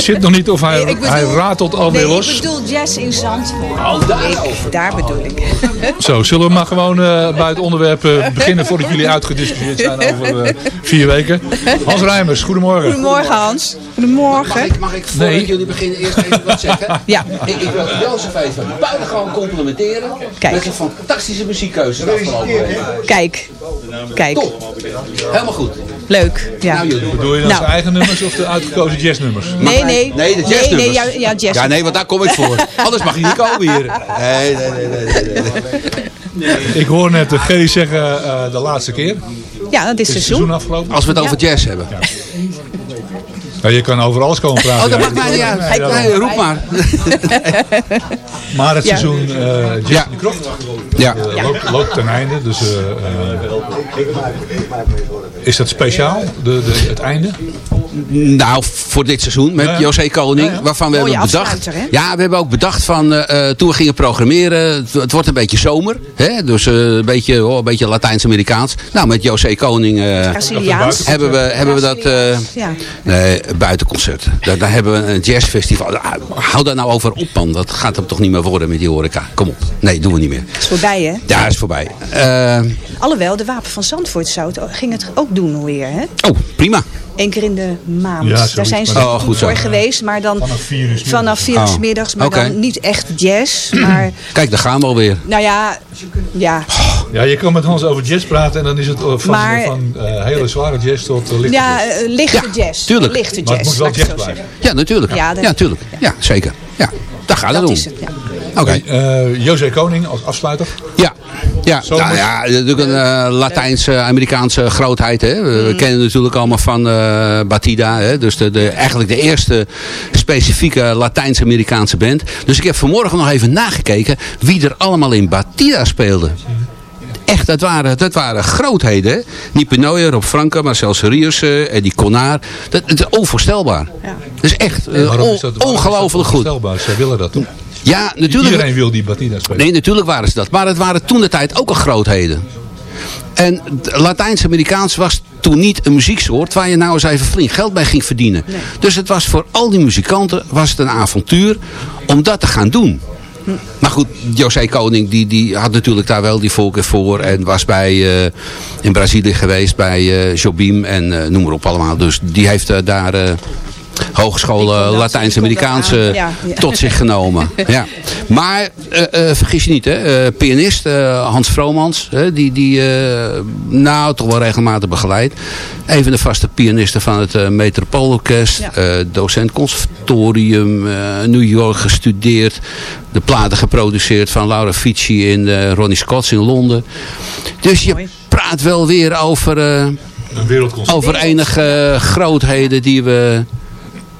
Zit nog niet of hij, Nee, ik bedoel- hij ratelt alweer nee, los. ik bedoel jazz in Zandvoort. Oh, daar Ik- daar bedoel ik. *laughs* Zo, zullen we maar gewoon eh, bij het onderwerp eh, beginnen voordat jullie uitgediscussieerd zijn over eh, vier weken. Hans Rijmers, goedemorgen. Goedemorgen Hans. Goedemorgen. Mag ik, mag ik voordat Nee. jullie beginnen eerst even wat zeggen? *laughs* Ja. Ik, ik wil Jozef even buitengewoon complimenteren. Kijk. Met een fantastische muziekkeuze de afgelopen week. Kijk. Kijk. Top. Helemaal goed. Leuk. Ja. Nou. Bedoel je dan Nou. zijn eigen nummers of de uitgekozen jazznummers? Nee, nee. Nee, de Nee, jazznummers. nee, ja, ja, jazz. Ja, nee, want daar kom ik voor. Anders mag je niet komen hier. Nee, nee, nee, nee. nee, nee. Ik hoor net uh, Gerry zeggen eh, de laatste keer. Ja, dat is Is het seizoen. seizoen afgelopen? Als we het over jazz hebben. Ja, je kan over alles komen praten. Oh, dat ja. mag mij niet uit. Nee, Nee, roep maar. Maar het Ja. seizoen eh Jazz Ja. in de Krocht Ja. eh, loopt, loopt ten einde. Dus, eh, eh, is dat speciaal, de, de, het einde? Nou, voor dit seizoen met Ja. José Koning, Ja, ja. waarvan we Mooie hebben bedacht. Ja, we hebben ook bedacht van eh, eh, toen we gingen programmeren, het, het wordt een beetje zomer, hè? dus eh, een beetje, oh, een beetje Latijns-Amerikaans. Nou, met José Koning eh, Braziliaans. hebben we, hebben we dat. eh, Ja. Nee, buitenconcerten. Daar, daar hebben we een jazzfestival. Ah, Hou daar nou over op, man. Dat gaat hem toch niet meer worden met die horeca. Kom op. Nee, doen we niet meer. is voorbij, hè? Ja, is voorbij. Alhoewel, de Wapen van Zandvoort zou het, ging het ook doen weer, hè? oh, prima. Eén keer in de maand. Ja, Daar zijn ze maar- Oh, goed voor geweest, maar dan Vanaf vier uur vanaf vier Oh, middags, maar dan niet echt jazz, maar Kijk, daar gaan we alweer. nou ja, ja, Ja, je kan met Hans over jazz praten en dan is het eh, van, Maar- van eh, hele zware jazz tot uh, lichte ja, jazz. eh, lichte Ja, jazz. tuurlijk. Lichte Maar het jazz, moet wel jazz blijven. Ja, natuurlijk. Ja, Ja, dat- tuurlijk. Ja, zeker. Ja, daar gaat het Dat om. Oké. Eh, José Koning als afsluiter. Ja. Ja, nou ja, natuurlijk een eh, Latijnse, Amerikaanse grootheid. Hè. We Mm. we kennen natuurlijk allemaal van eh, Batida. Hè. Dus de, de, eigenlijk de eerste specifieke Latijns-Amerikaanse band. Dus ik heb vanmorgen nog even nagekeken wie er allemaal in Batida speelde. Echt, dat waren, dat waren grootheden. hè. Nipe Neuer, Rob Franke, Marcel Serius, eh, Eddie Konar. Dat, het is onvoorstelbaar. Ja. Dat is echt eh, Waarom on- is dat- waarom is dat ongelooflijk goed. onvoorstelbaar? Zij willen dat toch? Ja, natuurlijk. Iedereen wil die Batida spelen. Nee, natuurlijk waren ze dat. Maar het waren toen de tijd ook al grootheden. En Latijns-Amerikaans was toen niet een muzieksoort waar je nou eens even flink geld bij ging verdienen. Dus het was voor al die muzikanten was het een avontuur om dat te gaan doen. Maar goed, José Koning die, die had natuurlijk daar wel die voorkeur voor. En was bij, eh, in Brazilië geweest bij eh Jobim en eh, noem maar op allemaal. Dus die heeft eh, daar hogescholen dat- Latijns-Amerikaanse *laughs* ja, ja. tot zich genomen. *laughs* ja. Maar eh, eh, vergis je niet, hè, eh, pianist eh, Hans Vromans, hè, die, die eh, nou toch wel regelmatig begeleidt. Een van de vaste pianisten van het uh, Metropoolorkest, Ja. eh, docent conservatorium, eh, New York gestudeerd, de platen geproduceerd van Laura Fici en eh, Ronnie Scotts in Londen. Dus je Mooi. praat wel weer over, eh, over enige grootheden die we,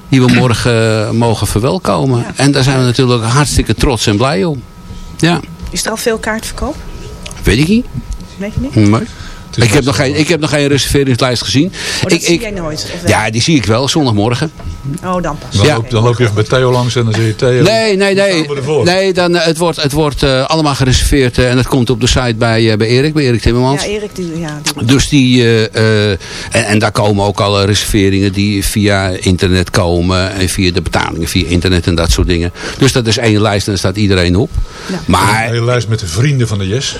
die we morgen mogen verwelkomen. En daar zijn we natuurlijk hartstikke trots en blij om. Ja, Is er al veel kaartverkoop? weet ik niet. Weet je niet? Nee. Ik heb, nog geen, ik heb nog geen reserveringslijst gezien. Oh, dat ik, zie ik, jij nooit? Ja, die zie ik wel, zondagmorgen. Oh, dan pas. Dan, Ja. loop, dan loop je even bij Theo langs en dan zeg je Theo. Nee, nee, nee. nee dan, eh, het wordt, het wordt eh, allemaal gereserveerd. eh, en het komt op de site bij, bij Erik, bij Erik Timmermans. Ja, Erik, die, ja, die Dus die, eh, eh, en, en daar komen ook alle reserveringen die via internet komen. En via de betalingen via internet en dat soort dingen. Dus dat is één lijst en daar staat iedereen op. Ja. Maar Een hele lijst met de vrienden van de Yes.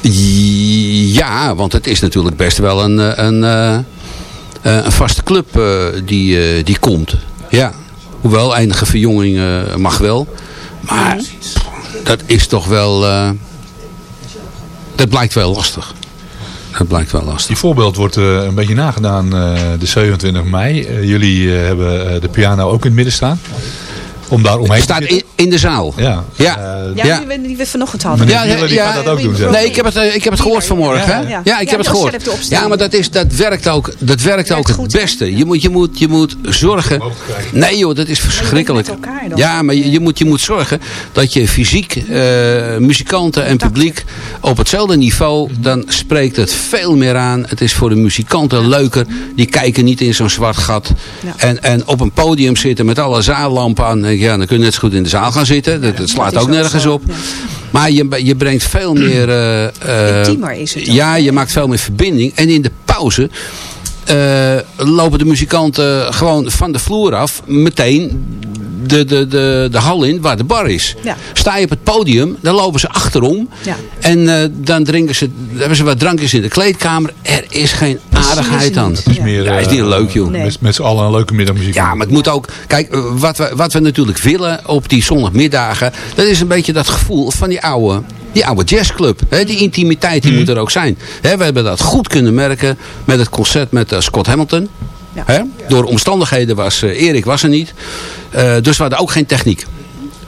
Ja, want het is natuurlijk best wel een, eh, een, eh, eh, een vaste club die, die komt. Ja, hoewel enige verjonging mag wel. Maar dat is toch wel... dat blijkt wel lastig. Dat blijkt wel lastig. Die voorbeeld wordt een beetje nagedaan de 27 mei. Jullie hebben de piano ook in het midden staan. Om daar omheen staat in, in de zaal. Ja. Ja. Eh, Ja, Ja. Die, we, die we vanochtend hadden. Meneer Wieler, die gaat dat ook doen, zeg. Nee, ik heb het, eh, ik heb het gehoord vanmorgen. hè? Ja, ja. Ja, ik Ja, heb het gehoord. Ja, maar dat, is, dat werkt ook, dat werkt ook het beste. Je moet, je, moet, je moet zorgen... Nee joh, dat is verschrikkelijk. Ja, maar je, je, moet, je moet zorgen dat je fysiek, eh, muzikanten en publiek op hetzelfde niveau... dan spreekt het veel meer aan. Het is voor de muzikanten leuker. Die kijken niet in zo'n zwart gat. Ja. En, en op een podium zitten met alle zaallampen aan. Ik, Ja, dan kun je net zo goed in de zaal gaan zitten. Dat, dat slaat ook nergens op. Maar je, je brengt veel meer... eh, eh, Intiemer is het ook. Ja, je maakt veel meer verbinding. En in de pauze... eh, lopen de muzikanten gewoon van de vloer af meteen de, de, de, de hal in waar de bar is. Ja. Sta je op het podium, dan lopen ze achterom. Ja. En eh, dan drinken ze, dan hebben ze wat drankjes in de kleedkamer. Er is geen aardigheid aan. Het is meer, Ja, is niet eh, leuk joh. Met, met z'n allen een leuke middagmuziek. Ja, maar het moet ook... Kijk, eh, wat we, wat we natuurlijk willen op die zondagmiddagen... dat is een beetje dat gevoel van die oude, die oude jazzclub. Hè? Die intimiteit die moet er ook zijn. Hè, we hebben dat goed kunnen merken met het concert met Scott Hamilton. Hè? Door omstandigheden was eh, Erik was er niet. Eh, dus we hadden ook geen techniek.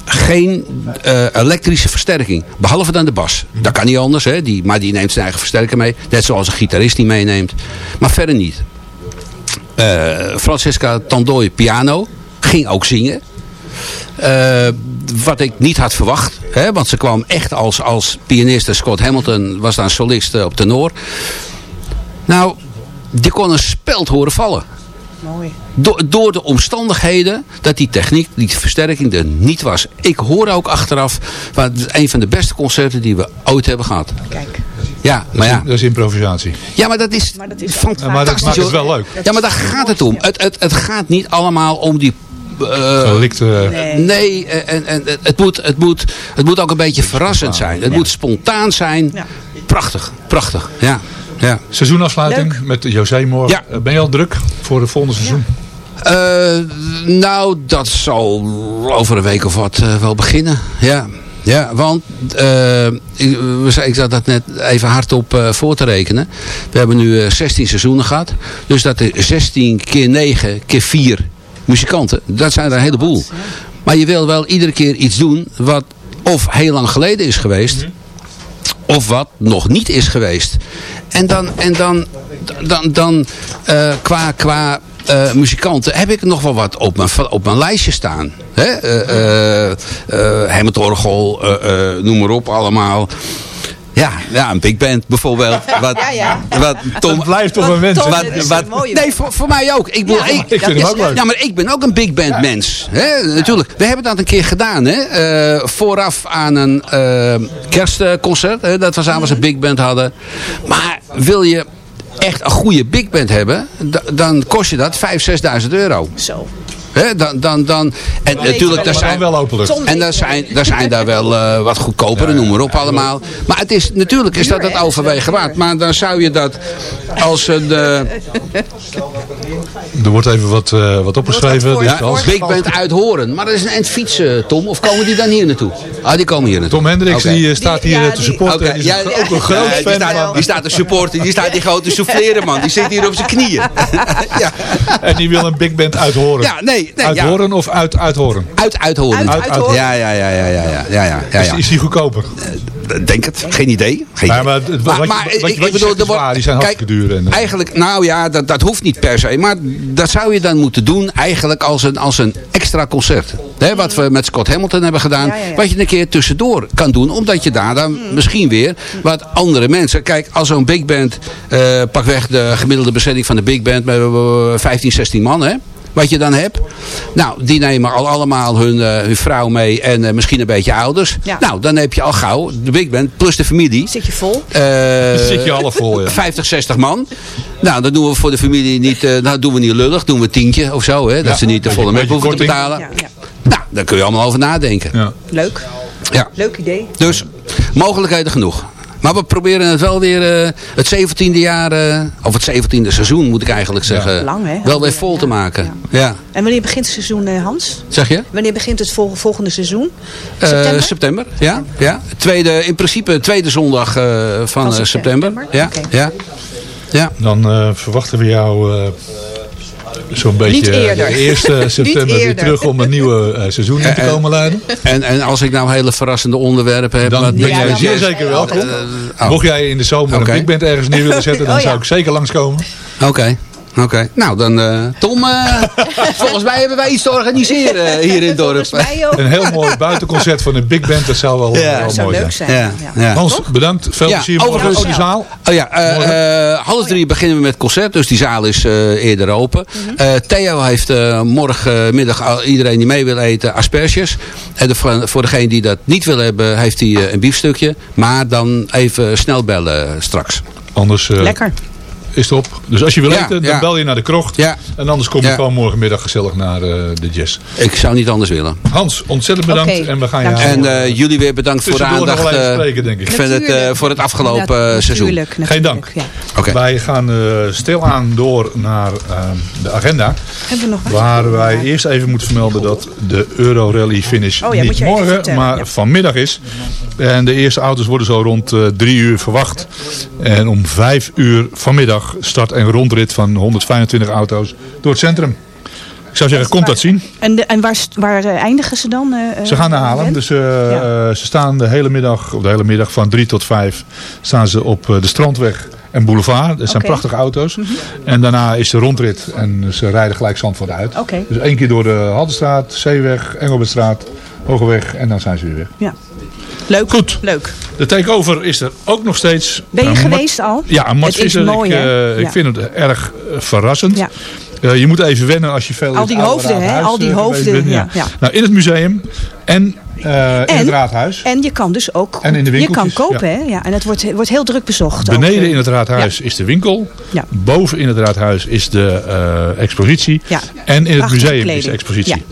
Geen eh, elektrische versterking. Behalve dan de bas. Dat kan niet anders. Hè? Die, maar die neemt zijn eigen versterker mee. Net zoals een gitarist die meeneemt. Maar verder niet. Eh, Francesca Tandooi piano. Ging ook zingen. Wat ik niet had verwacht. Hè, want ze kwam echt als, als pianist. En Scott Hamilton was dan solist op tenor. Nou, die kon een speld horen vallen. Mooi. Door, door de omstandigheden dat die techniek, die versterking er niet was. Ik hoor ook achteraf, maar het is een van de beste concerten die we ooit hebben gehad. Kijk. Ja, maar ja. Dat is improvisatie. Ja, maar dat is, Maar dat is fantastisch. maar dat maakt het wel leuk. Ja, maar daar gaat het om. Het, het, het gaat niet allemaal om die... eh, Gelikte, Nee. Nee, en, en het, moet, het, moet, het moet ook een beetje verrassend zijn. Het moet spontaan zijn. Ja. Prachtig, prachtig. Ja, ja. Seizoenafsluiting met José morgen. Ja. Eh, Ben je al druk voor het volgende seizoen? Eh, nou, dat zal over een week of wat eh, wel beginnen. Ja, ja want eh, ik, we zei- ik zat dat net even hardop eh voor te rekenen. We hebben nu eh, 16 seizoenen gehad. Dus dat is 16 keer 9 keer 4 muzikanten. Dat zijn er een heleboel. Maar je wil wel iedere keer iets doen wat of heel lang geleden is geweest of wat nog niet is geweest. En dan, en dan, dan, dan eh, qua, qua eh, muzikanten heb ik nog wel wat op mijn, op mijn lijstje staan. Hè? Eh, noem maar op allemaal. Ja, ja, een big band bijvoorbeeld. *laughs* Wat, Ja, ja. wat Tom, Dat blijft toch een wens. Tom, is wat, een nee, voor, voor mij ook. Ik, bedoel, Ja, ik, ik vind hem ook leuk. Ja, maar ik ben ook een big band mens. Hè? Natuurlijk. We hebben dat een keer gedaan. Hè? Eh, vooraf aan een eh, kerstconcert. Hè? Dat we samen een big band hadden. Maar wil je echt een goede big band hebben. da- Dan kost je dat 5.000, 6.000 euro. Zo. Dan, dan, dan, en natuurlijk, daar zijn, wel en daar zijn, daar zijn daar wel eh, wat goedkopere, noem maar op allemaal. Maar het is, natuurlijk is dat het overwegen waard. Maar dan zou je dat als een... eh, Er wordt even wat, eh, wat opgeschreven. Dus wat als Big Band uit Horen. Maar dat is een eind fietsen, Tom. Of komen die dan hier naartoe? Ah, die komen hier naartoe. Tom Hendricks die staat Die- hier ja, te die- supporten. Oké, Die is ja, ook ja, een groot ja, die fan staat, van. die staat te supporten. Die staat die grote souffleren, man. Die zit hier op zijn knieën. *laughs* ja. En die wil een big band uithoren. ja, nee. Nee ja. uithoren of uit uithoren? Uit, uit Horen. Uit- uit Horen. Ja, ja, ja, ja, ja, ja, ja, ja, ja, Is, ja. is die goedkoper? Denk het. Geen idee. Geen maar wat wat wat je ik waar, die zijn kijk, hartstikke duur en, eh. Eigenlijk, nou ja, dat, dat hoeft niet per se. Maar dat zou je dan moeten doen eigenlijk als een, als een extra concert. Hè, wat we met Scott Hamilton hebben gedaan. Ja, ja, ja. Wat je een keer tussendoor kan doen. Omdat je daar dan misschien weer wat andere mensen... Kijk, als zo'n big band, eh pak weg de gemiddelde bezetting van de big band... met eh, 15, 16 man, hè. Wat je dan hebt. Nou, die nemen al allemaal hun, eh, hun vrouw mee en eh, misschien een beetje ouders. Ja. Nou, dan heb je al gauw de big band plus de familie. Zit je vol? Eh, *laughs* Zit je half vol, ja. 50, 60 man. Nou, dan doen we voor de familie niet, eh nou doen we niet lullig, doen we tientje of zo. Hè, dat Ja, ze niet de volle beetje hoeven te betalen. Ja, ja. Nou, daar kun je allemaal over nadenken. Ja. Leuk. Ja. Leuk idee. Dus, mogelijkheden genoeg. Maar we proberen het wel weer, eh, het 17e jaar, eh, of het 17e seizoen moet ik eigenlijk zeggen, Lang, hè? wel weer vol te maken. Ja. En wanneer begint het seizoen, eh, Hans? Zeg je? Wanneer begint het vol- volgende seizoen? Eh, September? september, ja. ja. Tweede, in principe tweede zondag eh, van, Van september. september? Ja, Oké. ja. ja. Dan eh, verwachten we jou eh, zo'n beetje Niet eerder. de eerste *laughs* september weer eerder. terug om een nieuwe eh, seizoen in te Eh, eh, komen leiden. En, en als ik nou hele verrassende onderwerpen heb... Dan wat- ben jij dan- zeer zeker welkom. Eh, oh. Mocht jij in de zomer een big band ergens neer willen zetten, dan Oh, ja. zou ik zeker langskomen. Oké. Oké, nou dan eh, Tom, eh, *laughs* volgens mij hebben wij iets te organiseren *laughs* hier in het dorp. Volgens mij ook. Een heel mooi buitenconcert van een big band, dat zou wel, Ja. wel Dat zou mooi leuk zijn. zijn. Ja, Ja. ja. Hans, bedankt. Veel Ja, plezier morgen. Oh, de zaal. Oh ja, eh, eh, half drie beginnen we met het concert, dus die zaal is eh, eerder open. Eh, Theo heeft eh, morgenmiddag iedereen die mee wil eten asperges. En de, voor, voor degene die dat niet wil hebben, heeft hij een biefstukje. Maar dan even snel bellen straks. Anders eh, Lekker. Is erop. Dus als je wil Ja, eten, dan ja. bel je naar de krocht. Ja. En anders kom je gewoon morgenmiddag gezellig naar eh, de jazz. Ik zou niet anders willen. Hans, ontzettend bedankt. En we gaan je. En eh, jullie weer bedankt voor de aandacht wel even eh, spreken, denk ik. ik vind het, voor het afgelopen seizoen. Natuurlijk, Geen dank. Ja. Oké. Wij gaan eh, stilaan door naar de agenda. Hebben we nog wat? Waar wij eerst even moeten vermelden dat de Euro Rally finish Oh ja, niet morgen, maar ja. vanmiddag is. En de eerste auto's worden zo rond eh, drie uur verwacht. En om vijf uur vanmiddag start een rondrit van 125 auto's door het centrum. Ik zou zeggen, komt dat zien. En, de, en waar, waar eh, eindigen ze dan? eh, eh, Ze gaan naar Haarlem. Ben? Dus Ja. ze staan de hele middag, of de hele middag van 3 tot 5, staan ze op de Strandweg en Boulevard. Dat zijn prachtige auto's. En daarna is de rondrit en ze rijden gelijk Zandvoort uit. Dus één keer door de Haltestraat, Zeeweg, Engelbertstraat, Hogeweg en dan zijn ze weer weg. Ja. Leuk. Goed. Leuk. De takeover is er ook nog steeds. Ben je Mart- geweest al? Ja, Mart Het is Visser. mooi, ik, eh, Ja. ik vind het erg eh, verrassend. Ja. Eh, je moet even wennen als je veel Al die hoofden, hè? Al die eh, hoofden, bent. ja, ja. Nou, in het museum en, eh, in het raadhuis. En je kan dus ook... En in de je kan kopen, ja. hè? Ja, en het wordt, wordt heel druk bezocht. ook, Beneden eh. in het raadhuis is de winkel. Ja. Boven in het raadhuis is de eh, expositie. Ja. En in het museum is de expositie.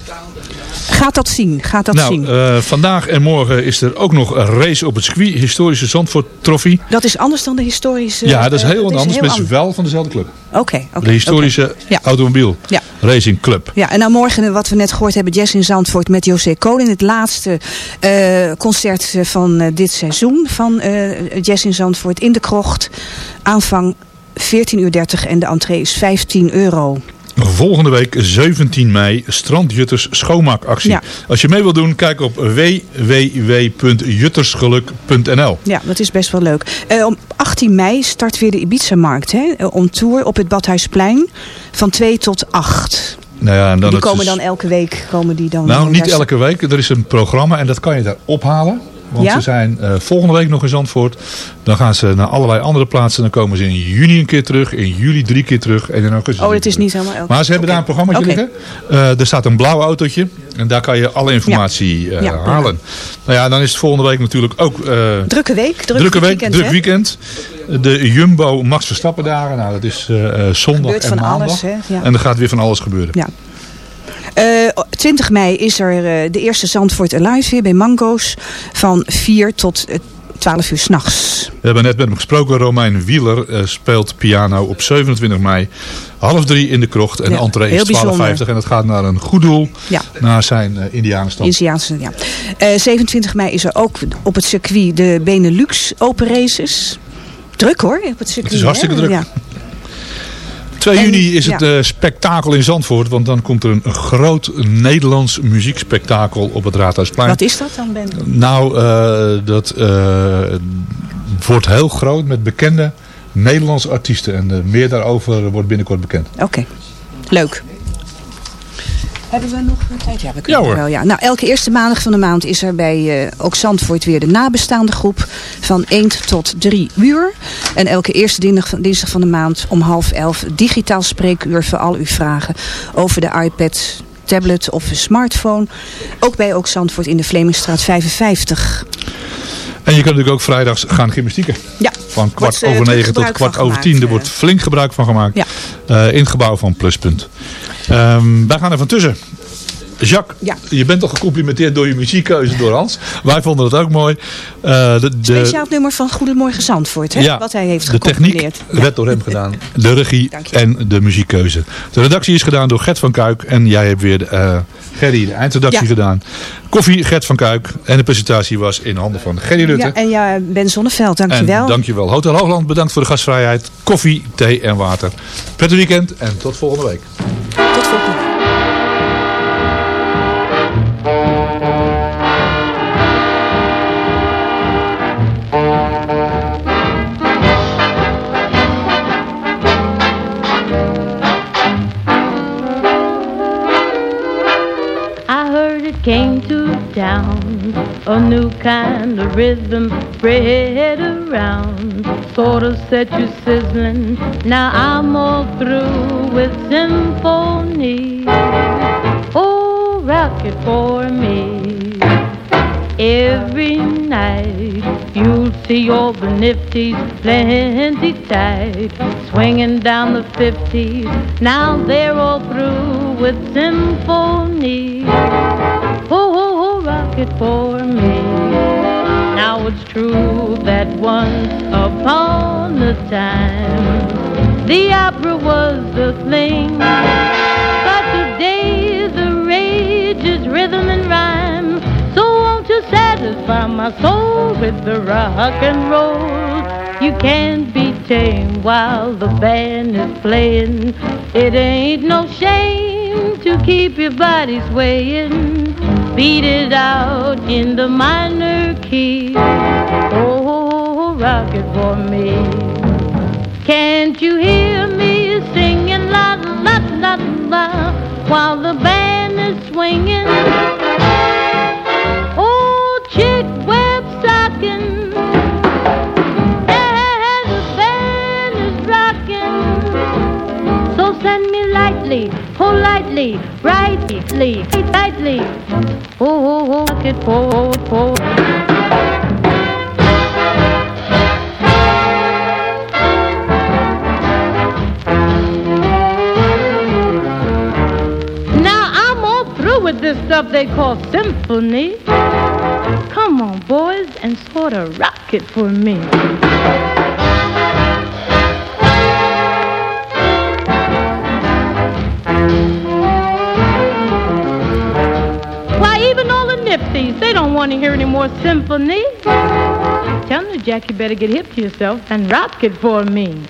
Gaat dat zien? Gaat dat nou, zien? eh, vandaag en morgen is er ook nog een race op het circuit. Historische Zandvoort Trofee. dat is anders dan de historische... ja, dat is eh, heel anders. Maar wel van dezelfde club. Oké, oké. de historische Ja. automobiel Ja. racing club. Ja, en nou morgen, wat we net gehoord hebben, Jazz in Zandvoort met José Koning. Het laatste eh, concert eh, van eh, dit seizoen van eh Jazz in Zandvoort in de krocht. Aanvang 14.30 uur en de entree is 15 euro. Volgende week 17 mei Strandjutters schoonmaakactie. Ja. Als je mee wilt doen, kijk op www.juttersgeluk.nl. Ja, dat is best wel leuk. Eh, om 18 mei start weer de Ibiza-markt. Hè? eh, Om tour op het Badhuisplein van 2 tot 8. Nou ja, en dan die komen dan elke week. Komen die dan Nou, niet elke week. Er is een programma en dat kan je daar ophalen. Want Ja? ze zijn eh, volgende week nog in Zandvoort. Dan gaan ze naar allerlei andere plaatsen. Dan komen ze in juni een keer terug. In juli drie keer terug. En in augustus Oh, het is niet helemaal elke Maar ze hebben daar een programma Oké. liggen. Eh, er staat een blauw autootje. En daar kan je alle informatie eh, Ja, halen. Nou ja, dan is het volgende week natuurlijk ook... Drukke week. Druk drukke week, weekend, druk hè? weekend. De Jumbo Max Verstappen dagen. Nou, dat is zondag en maandag. alles. En er gaat weer van alles gebeuren. Ja. Eh, 20 mei is er eh, de eerste Zandvoort Alive weer bij Mango's. Van 4 tot eh, 12 uur s'nachts. We hebben net met hem gesproken. Romein Wieler eh, speelt piano op 27 mei. Half drie in de krocht. En de Ja, entree is 12,50. En het gaat naar een goed doel. Ja. Naar zijn uh, Indianenstam. Indiaanse, ja. Eh, 27 mei is er ook op het circuit de Benelux Open Races. Druk hoor, op het circuit. Het is hartstikke hè? druk. Ja. 2 En- juni is het ja. eh, spektakel in Zandvoort. Want dan komt er een groot Nederlands muziekspektakel op het Raadhuisplein. Wat is dat dan, Ben? Nou, eh, dat eh, wordt heel groot met bekende Nederlandse artiesten. En meer daarover wordt binnenkort bekend. Oké, leuk. Hebben we nog een tijd? Ja, we Ja, kunnen hoor. wel. Ja. Nou, elke eerste maandag van de maand is er bij eh, ook Zandvoort weer de nabestaande groep van 1 tot 3 uur. En elke eerste dinsdag van, dinsdag van de maand om half elf digitaal spreekuur voor al uw vragen over de iPad, tablet of smartphone. Ook bij ook Zandvoort in de Vlemingstraat 55. En je kan natuurlijk ook vrijdags gaan gymnastieken. Ja. Van kwart Wordt, eh, over negen tot kwart over tien. Er eh. wordt flink gebruik van gemaakt. Ja. Eh, in het gebouw van Pluspunt. Ehm, wij gaan er van tussen. Jacques, Ja. je bent toch gecomplimenteerd door je muziekkeuze door Hans. Wij vonden het ook mooi. Eh, de, de, Speciaal nummer van Goedemorgen Zandvoort, hè? Ja, wat hij heeft de techniek werd door hem gedaan. *laughs* De regie en de muziekkeuze. De redactie is gedaan door Gert van Kuik. En jij hebt weer de, eh, Gerry de eindredactie gedaan. Koffie Gert van Kuik. En de presentatie was in handen van Gerry Rutte. Ja, en ja, Ben Zonneveld, dankjewel. En dankjewel. Hotel Hoogland, bedankt voor de gastvrijheid. Koffie, thee en water. Prettig weekend en tot volgende week. I heard it came to town, a new kind of rhythm spread around, sort of set you sizzling. Now I'm all through with symphony. Oh, rock it for me. Every night you'll see all the nifties plenty tight, swinging down the 50s. Now they're all through with symphony. Oh, oh, oh, rock it for me. Now it's true that once upon a time, the opera was the thing. But today the rage is rhythm and rhyme. So won't you satisfy my soul with the rock and roll? You can't be tamed while the band is playing. It ain't no shame to keep your body swaying. Beat it out in the minor key. Oh, rock it for me. Can't you hear me singing la la la la while the band is swinging? Oh, chick web. Yeah, the band is rocking. So send me lightly, politely, rightly, tightly. Oh, oh, it forward, forward. Now I'm all through with this stuff they call symphony. Come on, boys, and sort of rock it for me. They don't want to hear any more symphony. Tell me, Jack, you better get hip to yourself and rock it for me.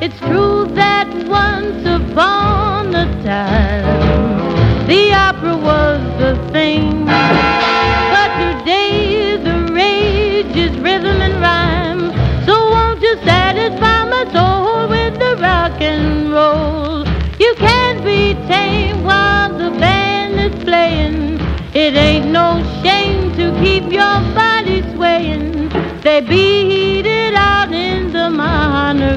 It's true that once upon a time, the opera was the thing. But today, the rage is rhythm and rhyme. So won't you satisfy my soul with the rock and roll? You can't be tamed while the band is playing. It ain't no shame to keep your body swaying. They beat it out in the minor